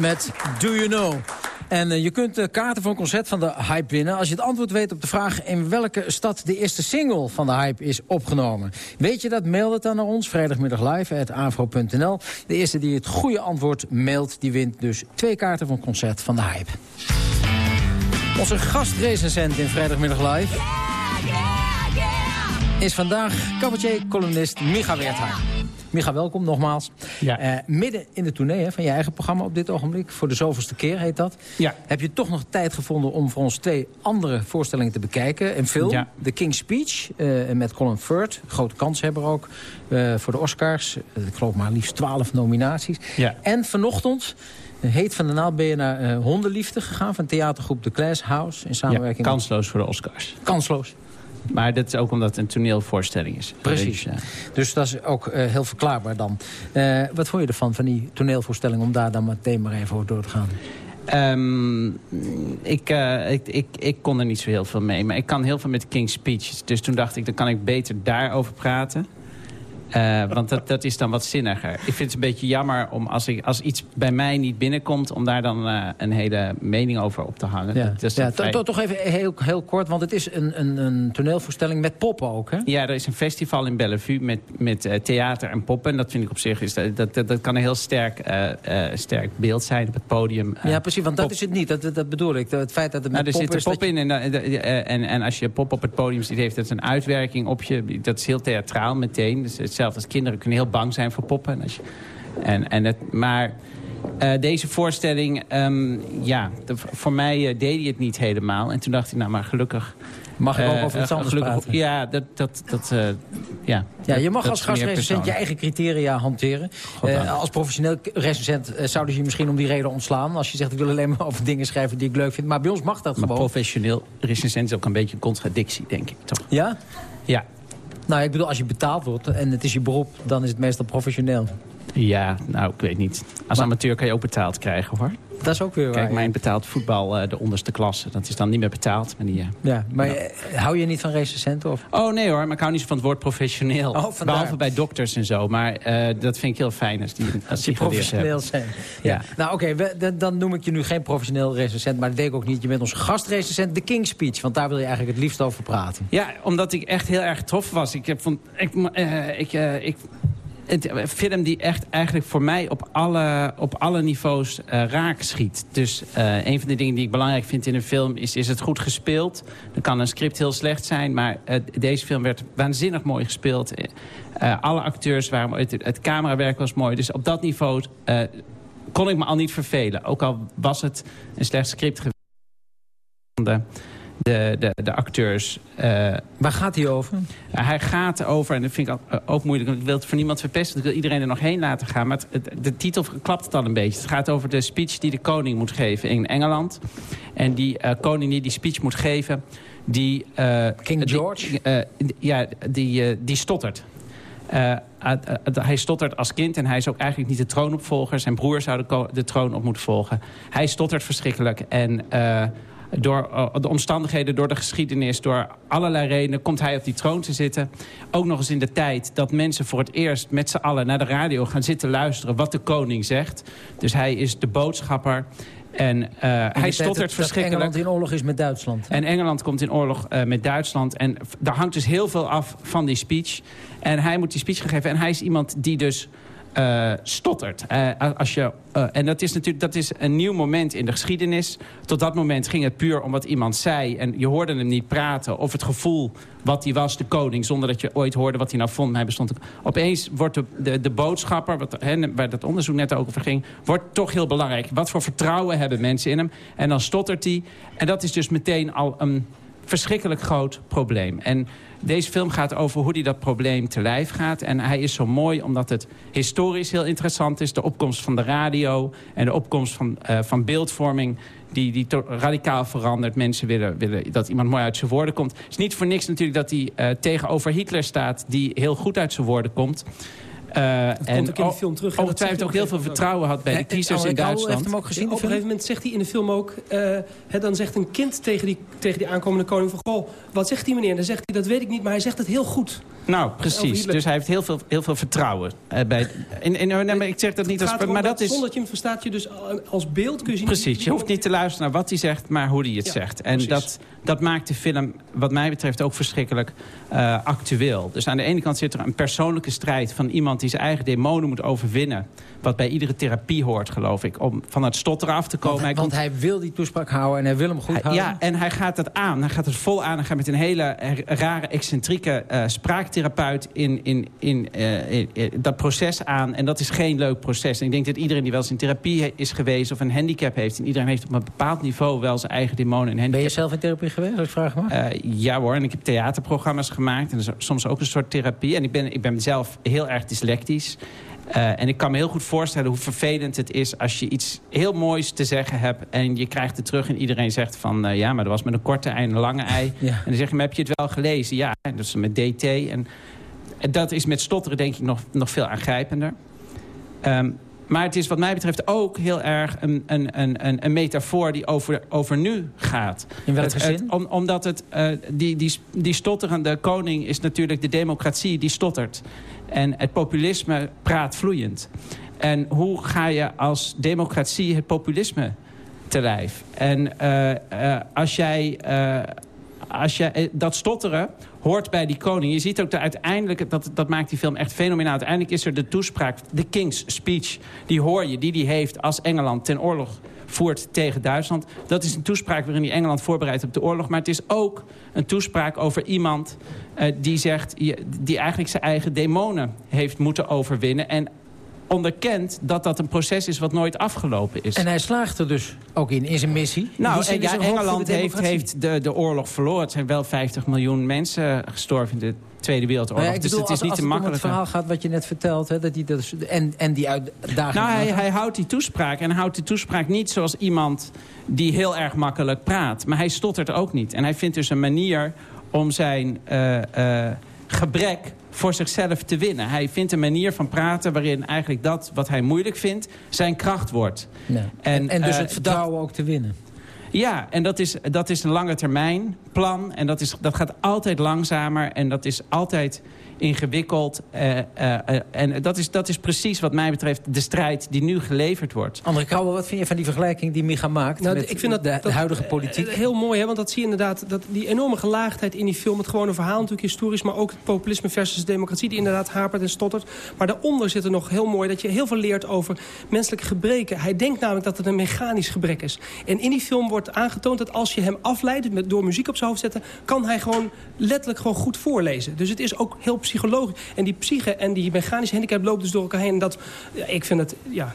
Met Do You Know. En eh, je kunt de kaarten voor een concert van de Hype winnen... als je het antwoord weet op de vraag in welke stad de eerste single van de Hype is opgenomen. Weet je dat? Mail het dan naar ons, vrijdagmiddag live, avro.nl. De eerste die het goede antwoord mailt, die wint dus twee kaarten voor een concert van de Hype. Onze gastrecensent in vrijdagmiddag live... is vandaag cabaretier-columnist Micha Wertheim. Micha, welkom nogmaals. Eh, midden in de tournee hè, van je eigen programma op dit ogenblik. Voor de zoveelste keer heet dat. Ja. Heb je toch nog tijd gevonden om voor ons twee andere voorstellingen te bekijken? Een film, Ja. The King's Speech, eh, met Colin Firth. Grote kanshebber ook eh, voor de Oscars. Ik geloof maar liefst twaalf nominaties. Ja. En vanochtend... Heet van de naald ben je naar Hondenliefde gegaan... van theatergroep The Glass House in samenwerking Ja, kansloos voor de Oscars. Kansloos. Maar dat is ook omdat het een toneelvoorstelling is. Precies. Dus, eh, Dus dat is ook eh, heel verklaarbaar dan. Eh, wat vond je ervan, van die toneelvoorstelling... om daar dan meteen maar even over door te gaan? Ehm, ik, ik, ik, ik kon er niet zo heel veel mee. Maar ik kan heel veel met King's Speech. Dus toen dacht ik, dan kan ik beter daarover praten. Eh, want dat, dat is dan wat zinniger. Ik vind het een beetje jammer om als, ik, als iets bij mij niet binnenkomt... om daar dan eh, een hele mening over op te hangen. Ja, Dat, dat ja vrij- to- toch even heel, heel kort, want het is een, een, een toneelvoorstelling met poppen ook, hè? Ja, er is een festival in Bellevue met, met eh, theater en poppen. En dat vind ik op zich, is, dat, dat, dat kan een heel sterk, sterk beeld zijn op het podium. Ja, precies, want dat is het niet. Dat, dat bedoel ik. Het feit dat het Nou, met er poppen zit een dat pop in en, en, en als je pop op het podium ziet, heeft het een uitwerking op je. Dat is heel theatraal meteen. Dus hetzelfde als kinderen kunnen heel bang zijn voor poppen. En als je, en, en het, maar eh, deze voorstelling, ehm, ja, de- voor mij eh, deed hij het niet helemaal. En toen dacht ik, nou maar gelukkig... Mag ik ook eh, over iets anders gelukkig- praten? Ja, dat... dat, dat ja, Ja, je mag dat als gastrecensent je eigen criteria hanteren. Als professioneel recensent zouden ze je misschien om die reden ontslaan. Als je zegt, ik wil alleen maar over dingen schrijven die ik leuk vind. Maar bij ons mag dat Maar gewoon. professioneel recensent is ook een beetje een contradictie, denk ik, toch? Ja? Ja. Nou, ik bedoel, als je betaald wordt en het is je beroep... dan is het meestal professioneel. Ja, nou, ik weet niet. Als amateur kan je ook betaald krijgen, hoor. Dat is ook weer waar. Kijk, mijn betaald voetbal, eh, de onderste klasse, dat is dan niet meer betaald. Maar die, eh, Ja, maar eh, hou je niet van recensenten? Of? Oh nee hoor, maar ik hou niet van het woord professioneel. Oh. Behalve bij dokters en zo. Maar dat vind ik heel fijn als die, als die, professioneel zijn. Ja. Nou oké, we- dan- noem ik je nu geen professioneel recensent... maar dat deed ik ook niet. Je bent onze gastrecensent, de King's Speech. Want daar wil je eigenlijk het liefst over praten. Ja, omdat ik echt heel erg getroffen was. Ik heb vond, ik, ik, ik, een film die echt eigenlijk voor mij op alle, op alle niveaus eh, raak schiet. Dus eh, een van de dingen die ik belangrijk vind in een film is, is het goed gespeeld. Dan kan een script heel slecht zijn, maar eh, deze film werd waanzinnig mooi gespeeld. Eh, eh, alle acteurs waren mooi, het, het camerawerk was mooi. Dus op dat niveau eh, kon ik me al niet vervelen. Ook al was het een slecht script geweest. De, de, de, acteurs. eh, Waar gaat hij over? hij gaat over, en dat vind ik ook, eh, ook moeilijk... ik wil het voor niemand verpesten, ik wil iedereen er nog heen laten gaan... maar het, het- de titel klapt het al een beetje. Het gaat over de speech die de koning moet geven in Engeland. En die eh, koning die die speech moet geven... Die, eh, King George? eh, ja, die, eh, die stottert. Eh, eh, eh, hij stottert als kind en hij is ook eigenlijk niet de troonopvolger. Zijn broer zou de, de troon op moeten volgen. Hij stottert verschrikkelijk en... door eh, de omstandigheden, door de geschiedenis, door allerlei redenen... komt hij op die troon te zitten. Ook nog eens in de tijd dat mensen voor het eerst met z'n allen naar de radio gaan zitten luisteren... wat de koning zegt. Dus hij is de boodschapper. En eh, hij stottert dat- dat verschrikkelijk. Engeland in oorlog is met Duitsland. En Engeland komt in oorlog eh, met Duitsland. En daar hangt dus heel veel af van die speech. En hij moet die speech geven. En hij is iemand die dus eh, stottert. Eh, als je, eh, en dat is natuurlijk dat is een nieuw moment in de geschiedenis. Tot dat moment ging het puur om wat iemand zei. En je hoorde hem niet praten. Of het gevoel wat hij was, de koning. Zonder dat je ooit hoorde wat hij nou vond. Hij bestond. Opeens wordt de, de, boodschapper, wat, hè, waar dat onderzoek net ook over ging... wordt toch heel belangrijk. Wat voor vertrouwen hebben mensen in hem? En dan stottert hij. En dat is dus meteen al een verschrikkelijk groot probleem. En deze film gaat over hoe hij dat probleem te lijf gaat. En hij is zo mooi omdat het historisch heel interessant is. De opkomst van de radio en de opkomst van, eh, van beeldvorming... die, die radicaal verandert. Mensen willen, willen dat iemand mooi uit zijn woorden komt. Het is niet voor niks natuurlijk dat hij eh, tegenover Hitler staat... die heel goed uit zijn woorden komt. Eh, komt ook in die o- film terug, ongetwijfeld ook heel veel vertrouwen had bij de kiezers in Duitsland. Ja, op een gegeven moment zegt hij in de film ook... eh, hè, dan zegt een kind tegen die, tegen die aankomende koning van... Goh, wat zegt die meneer? En dan zegt hij, dat weet ik niet, maar hij zegt het heel goed. Nou, precies. Dus hij heeft heel veel, heel veel vertrouwen. eh, bij, in, in, nee, maar ik zeg dat niet als... Maar dat is... Zonder dat je hem verstaat, je dus als beeld kun je zien... Precies, je hoeft niet te luisteren naar wat hij zegt, maar hoe hij het Ja, zegt. En dat, dat maakt de film, wat mij betreft, ook verschrikkelijk eh, actueel. Dus aan de ene kant zit er een persoonlijke strijd van iemand die zijn eigen demonen moet overwinnen. Wat bij iedere therapie hoort, geloof ik, om van het stotteren af te komen. Want, Hij want hij wil die toespraak houden en hij wil hem goed hij- houden. Ja, en hij gaat het aan. Hij gaat het vol aan. Hij gaat met een hele rare, excentrieke eh, spraaktherapeut in, in, in, eh, in- in dat proces aan. En dat is geen leuk proces. En ik denk dat iedereen die wel eens in therapie he- is geweest... of een handicap heeft... en iedereen heeft op een bepaald niveau wel zijn eigen demonen en handicap. Ben je zelf in therapie geweest, als ik vraag mag? Eh, ja hoor, en ik heb theaterprogramma's gemaakt. En dat soms ook een soort therapie. En ik ben, ik ben zelf heel erg dyslectisch. Eh, en ik kan me heel goed voorstellen hoe vervelend het is... als je iets heel moois te zeggen hebt... en je krijgt het terug en iedereen zegt van... eh, ja, maar dat was met een korte ei en een lange ei. Ja. En dan zeg je, maar heb je het wel gelezen? Ja, en dat is met DT. En, en dat is met stotteren denk ik nog, nog veel aangrijpender. Ehm, maar het is wat mij betreft ook heel erg een, een, een, een, metafoor die over, over nu gaat. In welke Het- om, omdat het, eh, die, die, die stotterende koning is natuurlijk de democratie die stottert. En het populisme praat vloeiend. En hoe ga je als democratie het populisme te lijf? En eh, eh, als jij... eh, als je, dat stotteren hoort bij die koning. Je ziet ook dat uiteindelijk, dat, dat maakt die film echt fenomenaal. Uiteindelijk is er de toespraak, de King's Speech. Die hoor je, die die heeft als Engeland ten oorlog voert tegen Duitsland. Dat is een toespraak waarin hij Engeland voorbereidt op de oorlog. Maar het is ook een toespraak over iemand eh, die zegt... die eigenlijk zijn eigen demonen heeft moeten overwinnen... en onderkent dat dat een proces is wat nooit afgelopen is. En hij slaagt er dus ook in, in zijn missie. Nou, en ja, er de Engeland heeft, heeft de, de oorlog verloren. Het zijn wel 50 miljoen mensen gestorven in de Tweede Wereldoorlog. Ja, dus het is niet als, te als het makkelijk. verhaal gaat wat je net vertelt... Hè, dat die, dat is- en, en die uitdaging... Nou, hij, hij houdt die toespraak. En hij houdt die toespraak niet zoals iemand die heel erg makkelijk praat. Maar hij stottert ook niet. En hij vindt dus een manier om zijn eh, eh, gebrek voor zichzelf te winnen. Hij vindt een manier van praten waarin eigenlijk dat wat hij moeilijk vindt... zijn kracht wordt. Ja. En, en dus eh, het vertrouwen ook te winnen. Ja, en dat is, dat is een lange termijn plan. En dat, is, dat gaat altijd langzamer. En dat is altijd ingewikkeld. Eh, eh, eh, en dat is, dat is precies wat mij betreft de strijd die nu geleverd wordt. André Krauwel, wat vind je van die vergelijking die Micha maakt... Nou, met ik vind dat, de, dat- huidige politiek? Heel mooi, hè, want dat zie je inderdaad. Dat die enorme gelaagdheid in die film. Het gewone verhaal natuurlijk historisch. Maar ook het populisme versus democratie. Die inderdaad hapert en stottert. Maar daaronder zit er nog heel mooi. Dat je heel veel leert over menselijke gebreken. Hij denkt namelijk dat het een mechanisch gebrek is. En in die film wordt aangetoond dat als je hem afleidt. Met, door muziek op zijn hoofd zetten. Kan hij gewoon letterlijk gewoon goed voorlezen. Dus het is ook heel psychologisch. En die psyche en die mechanische handicap lopen dus door elkaar heen. En dat, ik vind het ja,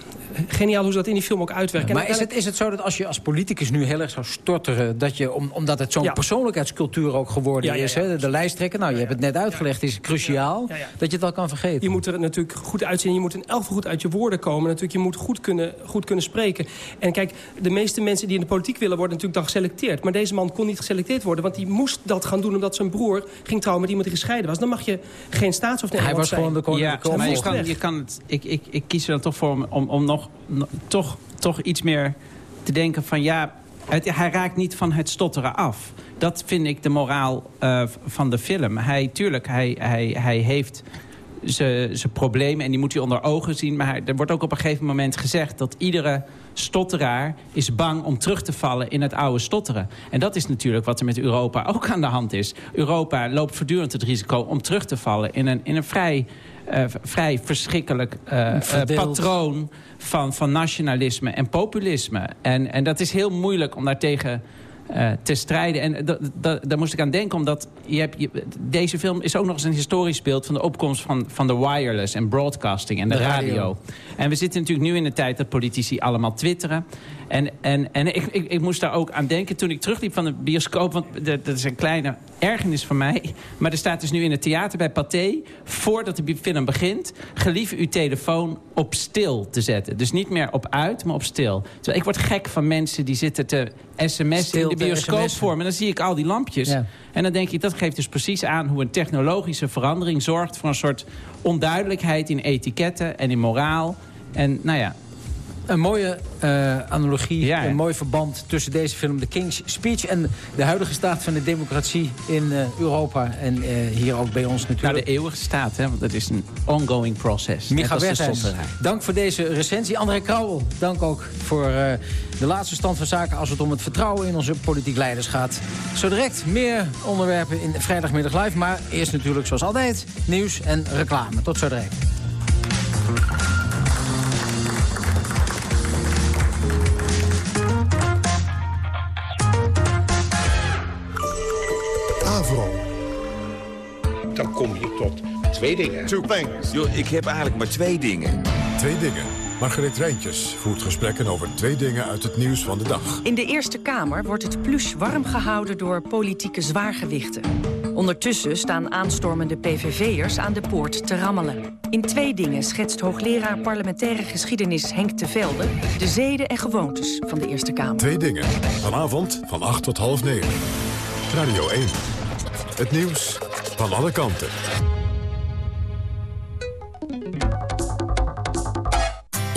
geniaal hoe ze dat in die film ook uitwerken. En maar is het, is het zo dat als je als politicus nu heel erg zou stotteren... Dat je, om, omdat het zo'n Ja. persoonlijkheidscultuur ook geworden Ja, is... Hè, de, lijsttrekker, nou, je hebt het net uitgelegd, is cruciaal... Dat je het wel kan vergeten. Je moet er natuurlijk goed uitzien. Je moet in elk geval goed uit je woorden komen. Natuurlijk, je moet goed kunnen, goed kunnen spreken. En kijk, de meeste mensen die in de politiek willen... worden natuurlijk dan geselecteerd. Maar deze man kon niet geselecteerd worden. Want die moest dat gaan doen omdat zijn broer ging trouwen met iemand die gescheiden was. Dan mag je geen staatshoofd in Hij was gewoon de koning. Ja, maar je kan, je kan het, ik, ik, ik kies er dan toch voor om, om, om nog, no- toch, toch iets meer te denken van... ja, het- hij raakt niet van het stotteren af. Dat vind ik de moraal eh, van de film. Hij, tuurlijk, hij, hij, hij heeft zijn zijn problemen en die moet hij onder ogen zien. Maar hij- er wordt ook op een gegeven moment gezegd... dat iedere stotteraar is bang om terug te vallen in het oude stotteren. En dat is natuurlijk wat er met Europa ook aan de hand is. Europa loopt voortdurend het risico om terug te vallen... in een, in een vrij, eh, vrij verschrikkelijk eh, eh, patroon van, van nationalisme en populisme. En, en dat is heel moeilijk om daartegen eh, te strijden. En da- da- daar moest ik aan denken, omdat je hebt, je- deze film is ook nog eens een historisch beeld... van de opkomst van, van de wireless en broadcasting en de, De radio. radio. En we zitten natuurlijk nu in de tijd dat politici allemaal twitteren. En, en, en ik, ik, ik moest daar ook aan denken toen ik terugliep van de bioscoop. Want dat is een kleine ergernis van mij. Maar er staat dus nu in het theater bij Pathé... voordat de film begint... gelieve uw telefoon op stil te zetten. Dus niet meer op uit, maar op stil. Terwijl ik word gek van mensen die zitten te sms'en in de bioscoop voor me. En dan zie ik al die lampjes. Ja. En dan denk ik, dat geeft dus precies aan hoe een technologische verandering zorgt... voor een soort onduidelijkheid in etiketten en in moraal. En nou ja, Een mooie eh, analogie, een mooi verband tussen deze film... The King's Speech en de huidige staat van de democratie in eh, Europa. En eh, hier ook bij ons natuurlijk. Nou, de eeuwige staat, hè, want dat is een ongoing process. net Micha Wertheim, dank voor deze recensie. André Krauwel, dank ook voor de laatste stand van zaken... als het om het vertrouwen in onze politiek leiders gaat. Zo direct meer onderwerpen in Vrijdagmiddag Live. Maar eerst natuurlijk, zoals altijd, nieuws en reclame. Tot zo direct. Twee dingen. Two things. Yo, ik heb eigenlijk maar twee dingen. Twee dingen. Margreet Rijntjes voert gesprekken over twee dingen uit het nieuws van de dag. In de Eerste Kamer wordt het plush warm gehouden door politieke zwaargewichten. Ondertussen staan aanstormende PVV'ers aan de poort te rammelen. In twee dingen schetst hoogleraar parlementaire geschiedenis Henk de Velde... de zeden en gewoontes van de Eerste Kamer. Twee dingen. Vanavond van 8 tot half 9. Radio 1. Het nieuws van alle kanten.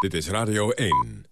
Dit is Radio 1.